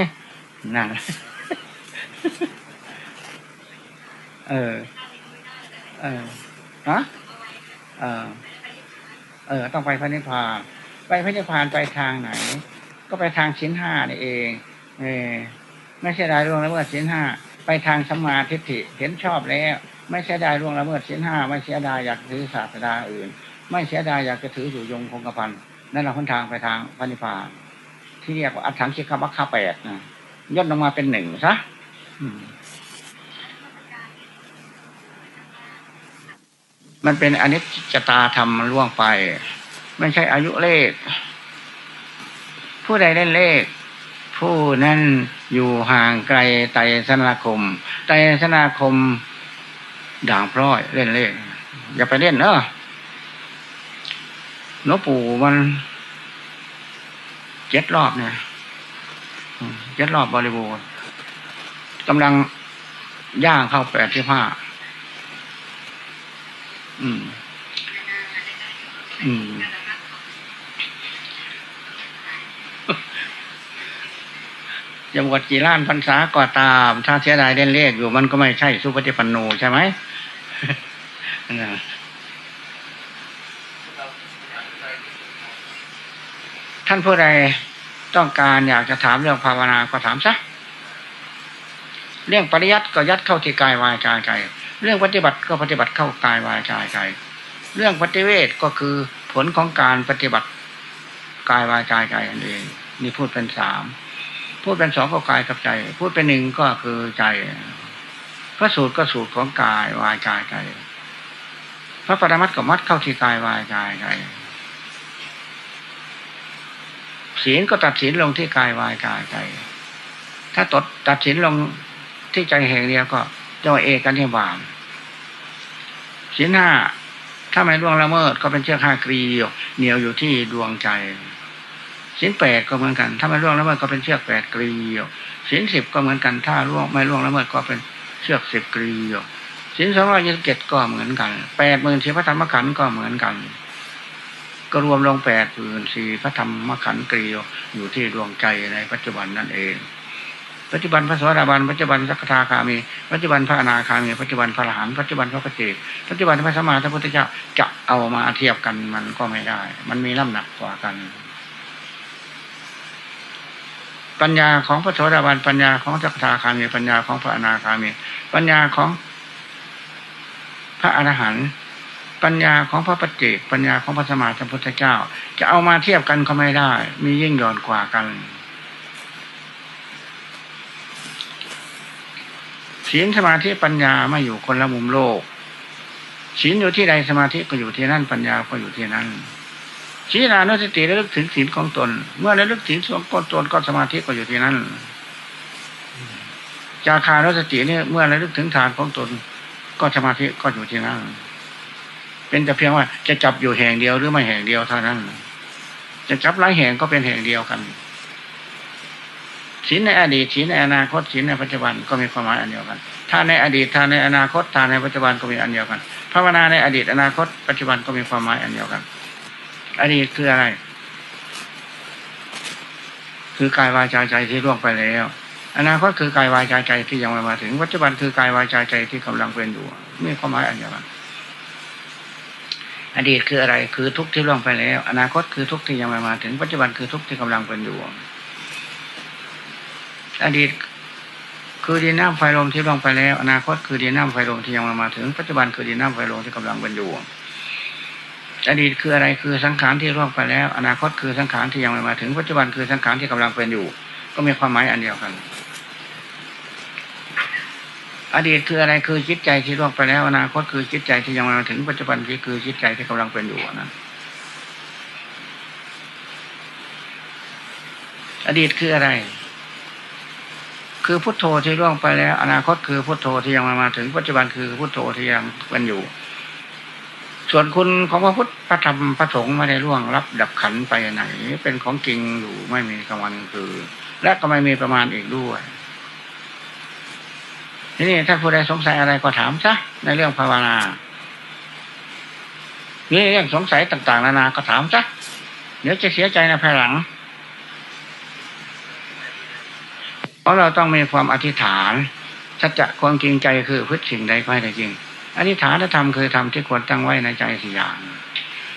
นั่นเออเออฮะเออ เออ ต้องไปพระนิพพาน ไปพระนิพพานไปทางไหน ก็ไปทางชิ้นห้านี่เอง เออไม่ใช่ได้ร่วงละเมิดชิ้นห้าไปทางสมาธิฐิเห็นชอบแล้ว ไม่เสียดายร่วงละเมิดชิ้นห้าไม่เสียดายอยากถือศาสดาอื่น ไม่เสียดายอยากจะถืออยู่ยงคงกระพันนั่นเราหนทางไปทางพระนิพพาน ที่เรียกว่าอัฏฐังคิคบัคคาแปดนะย่นลงมาเป็นหนึ่งซะ มันเป็นอนิจจตาธรรมล่วงไป ไม่ใช่อายุเลข ผู้ใดเล่นเลข ผู้นั้นอยู่ห่างไกลไตสนาคม ไตสนาคม ด่างพร้อยเล่นเลข อย่าไปเล่นเนอะหลวงปู่มันเจ็ดรอบเนี่ยเจ็ดรอบ บริบูรณ์กำลังย่างเข้าแปดที่ห้า อืม อืม จะบวชกี่ล้านพรรษาก็ตาม ถ้าเสียดายเล่นเลขอยู่มันก็ไม่ใช่สุปฏิปันโนใช่ไหมท่านผู้ใดต้องการอยากจะถามเรื่องภาวนาก็ถามซะ เรื่องปริยัติก็ยัดเข้าที่กายวายกายใจ เรื่องปฏิบัติก็ปฏิบัติเข้ากายวายกายใจ เรื่องปฏิเวทก็คือผลของการปฏิบัติกายวายกายใจนั่นเองนี่พูดเป็นสามพูดเป็นสองก็กายกับใจ พูดเป็นหนึ่งก็คือใจ พระสูตรก็สูตรของกายวายกายใจ พระปรมัตก็มัดเข้าที่กายวายกายใจศีลก็ตัดสินลงที่กายวายกายใจ ถ้าตดตัดสินลงที่ใจแห่งเดียวก็ เจ้าเอกันที่บามศีลห้าถ้าไม่ล่วงละเมิดก็เป็นเชือกห้ากรีเหนียวอยู่ที่ดวงใจศีลแปดก็เหมือนกัน ถ้าไม่ล่วงละเมิดก็เป็นเชือกแปดกรีศีลสิบก็เหมือนกัน ถ้าล่วงไม่ล่วงละเมิดก็เป็นเชือกสิบกรีศีลสองร้อยยี่สิบเจ็ดก็เหมือนกันแปดหมื่นสี่พระธรรมขันธ์ก็เหมือนกัน ก็รวมลงแปดหมื่นสี่พระธรรมขันธ์กรีอยู่ที่ดวงใจในปัจจุบันนั่นเอง ปัจจุบันพระสวัสดิบาลปัจจุบันสักทาคามี ปัจจุบันพระอนาคามีปัจจุบันพระอรหันต์ปัจจุบันพระปฏิปัจจุบันพระสมมาพระพุทธเจ้าจะเอามาเทียบกันมันก็ไม่ได้ มันมีน้ำหนักกว่ากัน ปัญญาของพระโสดาบันปัญญาของสักทาคามีปัญญาของพระอนาคามี ปัญญาของพระอรหันต์ปัญญาของพระปฏิเจกปัญญาของพระสมมาสัมพุทธเจ้า จะเอามาเทียบกันก็ไม่ได้ มียิ่งหย่อนกว่ากัน ศีลสมาธิปัญญาไม่อยู่คนละมุมโลกศีลอยู่ที่ใดสมาธิก็อยู่ที่นั่นปัญญาก็อยู่ที่นั่นชี้นานุสติระลึกถึงศีลของตน เมื่อระลึกถึงส่วนของตนก็สมาธิก็อยู่ที่นั่นจาคานุสติเนี่ยเมื่อระลึกถึงฐานของตน ก็สมาธิก็อยู่ที่นั่นเป็นแต่เพียงว่าจะจับอยู่แห่งเดียวหรือไม่แห่งเดียวเท่านั้น จะจับหลายแห่งก็เป็นแห่งเดียวกัน ศีลในอดีตศีลในอนาคตศีลในปัจจุบันก็มีความหมายอันเดียวกันถ้าในอดีตถ้าในอนาคตถ้าในปัจจุบันก็มีอันเดียวกันภาวนาในอดีตอนาคต ปัจจุบันก็มีความหมายอันเดียวกัน อดีตคืออะไร คือกายวายใจใจที่ล่วงไปแล้ว อนาคตคือกายวายใจใจที่ยังไม่มาถึง ปัจจุบันคือกายวายใจใจที่กำลังเป็นอยู่มีความหมายอันเดียวกันอดีตคืออะไร คือทุกที่ล่วงไปแล้ว อนาคตคือทุกที่ยังไม่มาถึง ปัจจุบันคือทุกที่กำลังเป็นอยู่ อดีตคือดินน้ำไฟลมที่ลงไปแล้ว อนาคตคือดินน้ำไฟลมที่ยังมามาถึง ปัจจุบันคือดินน้ำไฟลมที่กำลังเป็นอยู่อดีตคืออะไรคือสังขารที่ล่วงไปแล้ว อนาคตคือสังขารที่ยังไม่มาถึง ปัจจุบันคือสังขารที่กำลังเป็นอยู่ ก็มีความหมายอันเดียวกัน อดีตคืออะไรคือจิตใจที่ล่วงไปแล้ว อนาคตคือจิตใจที่ยังมาถึง ปัจจุบันที่คือจิตใจที่กำลังเป็นอยู่นั้นอดีตคืออะไร คือพุทโธที่ล่วงไปแล้ว อนาคตคือพุทโธที่ยังมามาถึงปัจจุบันคือพุทโธที่ยังเป็นอยู่ ส่วนคุณของพระพุทธพระธรรมพระสงฆ์ไม่ได้ล่วงรับดับขันไปไหน เป็นของจริงอยู่ไม่มีกลางวันกลคืนและก็ไม่มีประมาณอีกด้วยทีนี้ถ้าผู้ใดสงสัยอะไรก็ถามซะในเรื่องภาวนานี่เรื่องสงสัยต่าง ๆ นานาก็ถามซะเดี๋ยวจะเสียใจในภายหลัง เพ ราะเราต้องมีความอธิษฐานสัจจะความจริงใจคือพึ่สิ่งใดก็ให้ได้จริง อธิษฐานธรรมคือธรรมที่ควรตั้งไว้ในใจสี่อย่าง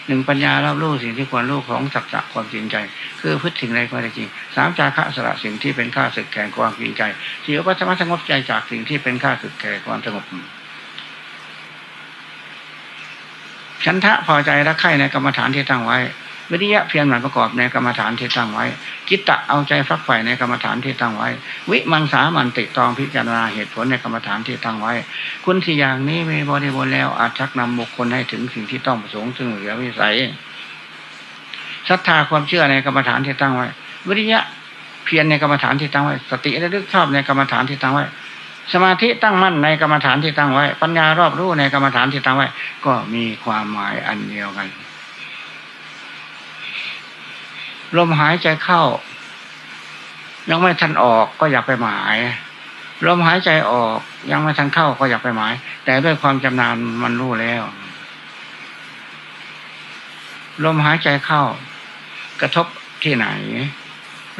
หนึ่งปัญญารับรู้สิ่งที่ควรรู้ของสัจจะความจริงใจ คือพึ่สิ่งใดก็ได้จริงสามจาคะสละสิ่งที่เป็นข้าศึกแก่ความจริงใจสี่อุปสมสงบใจจากสิ่งที่เป็นข้าศึกแก่ความสงบฉันทะพอใจรักใคร่ในกรรมฐานที่ตั้งไว้ วิริยะเพียรหมั่นประกอบในกรรมฐานที่ตั้งไว้ จิตตะเอาใจฟักใฝ่ในกรรมฐานที่ตั้งไว้ วิมังสามันติตองพิจารณาเหตุผลในกรรมฐานที่ตั้งไว้ คุณสี่อย่างนี้มีบริบูรณ์แล้วอาจชักนำบุคคลให้ถึงสิ่งที่ต้องประสงค์ซึ่งเหลือวิสัยศรัทธาความเชื่อในกรรมฐานที่ตั้งไว้ วิริยะเพียรในกรรมฐานที่ตั้งไว้ สติระลึกชอบในกรรมฐานที่ตั้งไว้สมาธิตั้งมั่นในกรรมฐานที่ตั้งไว้ ปัญญารอบรู้ในกรรมฐานที่ตั้งไว้ ก็มีความหมายอันเดียวกัน ลมหายใจเข้า ยังไม่ทันออกก็อยากไปหมาย ลมหายใจออกยังไม่ทันเข้าก็อยากไปหมาย แต่ด้วยความจำนานมันรู้แล้ว ลมหายใจเข้า กระทบที่ไหน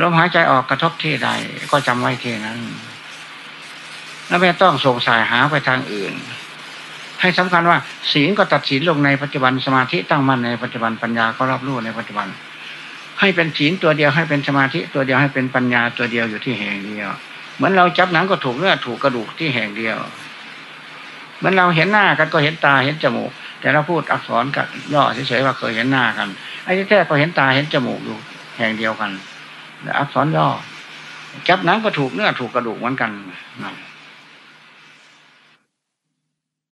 ลมหายใจออกกระทบที่ใด ก็จำไว้ที่นั้นแล้วไม่ต้องสงสายหาไปทางอื่น ให้สำคัญว่าศีลก็ตัดสินลงในปัจจุบันสมาธิตั้งมั่นในปัจจุบันปัญญาก็รับรู้ในปัจจุบัน ให้เป็นศีลตัวเดียวให้เป็นสมาธิตัวเดียวให้เป็นปัญญาตัวเดียวอยู่ที่แห่งเดียว เหมือนเราจับหนังก็ถูกเนื้อถูกกระดูกที่แห่งเดียวเหมือนเราเห็นหน้ากันก็เห็นตาเห็นจมูก แต่เราพูดอักษรกับย่อเฉยๆว่าเคยเห็นหน้ากันไอ้ที่แท้ก็เห็นตาเห็นจมูกอยู่แห่งเดียวกันแต่อักษรย่อจับหนังก็ถูกเนื้อถูกกระดูกเหมือนกันนั่น